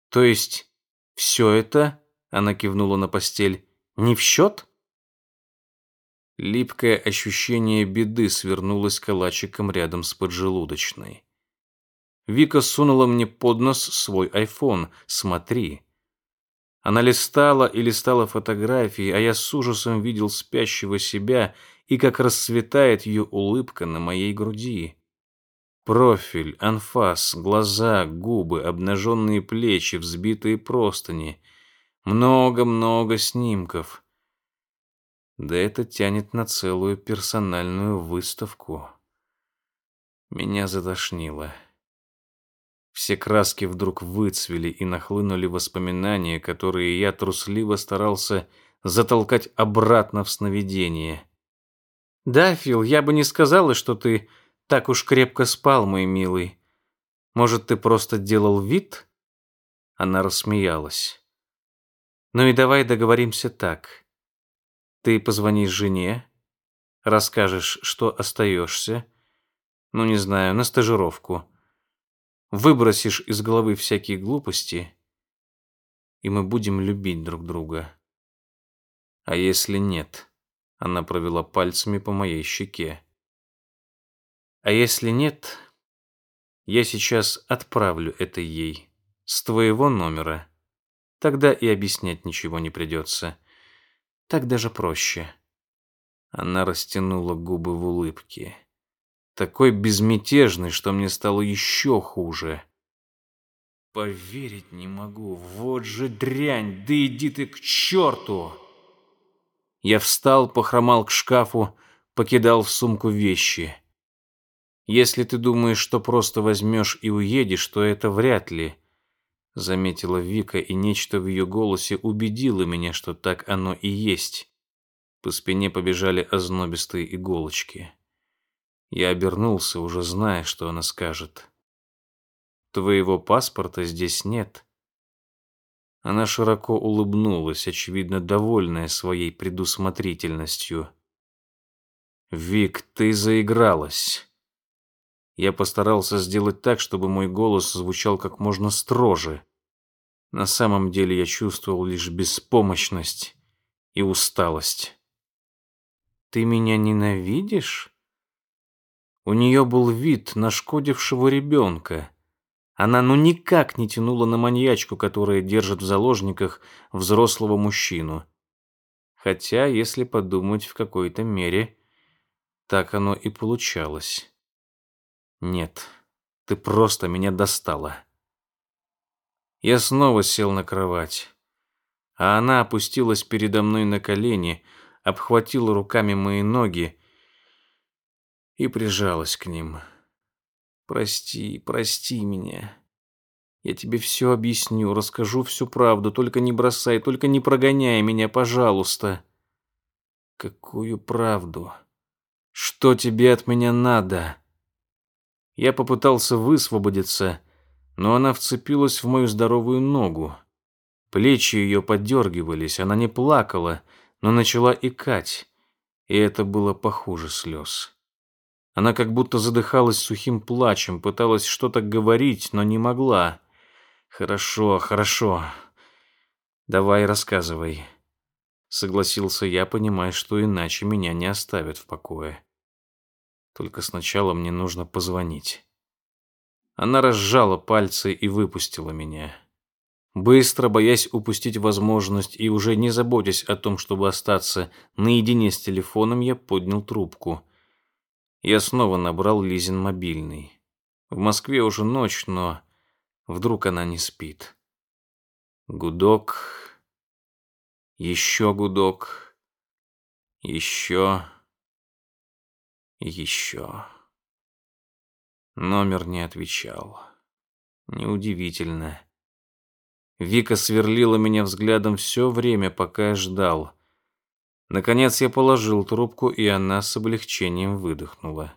«То есть все это, она кивнула на постель, не в счет? Липкое ощущение беды свернулось калачиком рядом с поджелудочной. Вика сунула мне под нос свой айфон. Смотри. Она листала и листала фотографии, а я с ужасом видел спящего себя и как расцветает ее улыбка на моей груди. Профиль, анфас, глаза, губы, обнаженные плечи, взбитые простыни. Много-много снимков. Да это тянет на целую персональную выставку. Меня затошнило. Все краски вдруг выцвели и нахлынули воспоминания, которые я трусливо старался затолкать обратно в сновидение. «Да, Фил, я бы не сказала, что ты так уж крепко спал, мой милый. Может, ты просто делал вид?» Она рассмеялась. «Ну и давай договоримся так. Ты позвонишь жене, расскажешь, что остаешься, ну, не знаю, на стажировку, выбросишь из головы всякие глупости, и мы будем любить друг друга. А если нет?» Она провела пальцами по моей щеке. А если нет, я сейчас отправлю это ей с твоего номера. Тогда и объяснять ничего не придется. Так даже проще. Она растянула губы в улыбке. Такой безмятежный, что мне стало еще хуже. Поверить не могу. Вот же дрянь. Да иди ты к черту. Я встал, похромал к шкафу, покидал в сумку вещи. Если ты думаешь, что просто возьмешь и уедешь, то это вряд ли, заметила Вика, и нечто в ее голосе убедило меня, что так оно и есть. По спине побежали ознобистые иголочки. Я обернулся, уже зная, что она скажет. Твоего паспорта здесь нет. Она широко улыбнулась, очевидно довольная своей предусмотрительностью. Вик, ты заигралась. Я постарался сделать так, чтобы мой голос звучал как можно строже. На самом деле я чувствовал лишь беспомощность и усталость. Ты меня ненавидишь? У нее был вид нашкодившего ребенка. Она ну никак не тянула на маньячку, которая держит в заложниках взрослого мужчину. Хотя, если подумать в какой-то мере, так оно и получалось. Нет, ты просто меня достала. Я снова сел на кровать, а она опустилась передо мной на колени, обхватила руками мои ноги и прижалась к ним. «Прости, прости меня. Я тебе все объясню, расскажу всю правду, только не бросай, только не прогоняй меня, пожалуйста». «Какую правду? Что тебе от меня надо?» Я попытался высвободиться, но она вцепилась в мою здоровую ногу. Плечи ее подергивались, она не плакала, но начала икать, и это было похуже слез. Она как будто задыхалась сухим плачем, пыталась что-то говорить, но не могла. «Хорошо, хорошо. Давай рассказывай», — согласился я, понимая, что иначе меня не оставят в покое. Только сначала мне нужно позвонить. Она разжала пальцы и выпустила меня. Быстро, боясь упустить возможность и уже не заботясь о том, чтобы остаться наедине с телефоном, я поднял трубку. Я снова набрал Лизин мобильный. В Москве уже ночь, но вдруг она не спит. Гудок, еще гудок, еще, еще. Номер не отвечал. Неудивительно. Вика сверлила меня взглядом все время, пока я ждал. Наконец я положил трубку, и она с облегчением выдохнула.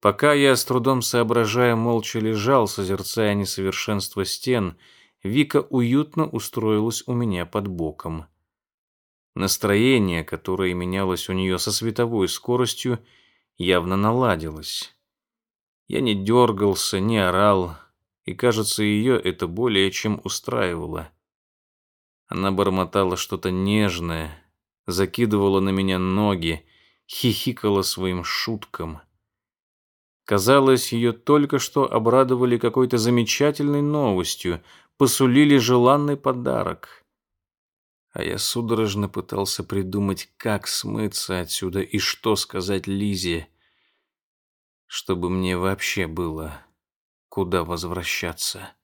Пока я, с трудом соображая, молча лежал, созерцая несовершенство стен, Вика уютно устроилась у меня под боком. Настроение, которое менялось у нее со световой скоростью, явно наладилось. Я не дергался, не орал, и, кажется, ее это более чем устраивало. Она бормотала что-то нежное, закидывала на меня ноги, хихикала своим шуткам. Казалось, ее только что обрадовали какой-то замечательной новостью, посулили желанный подарок. А я судорожно пытался придумать, как смыться отсюда и что сказать Лизе, чтобы мне вообще было куда возвращаться.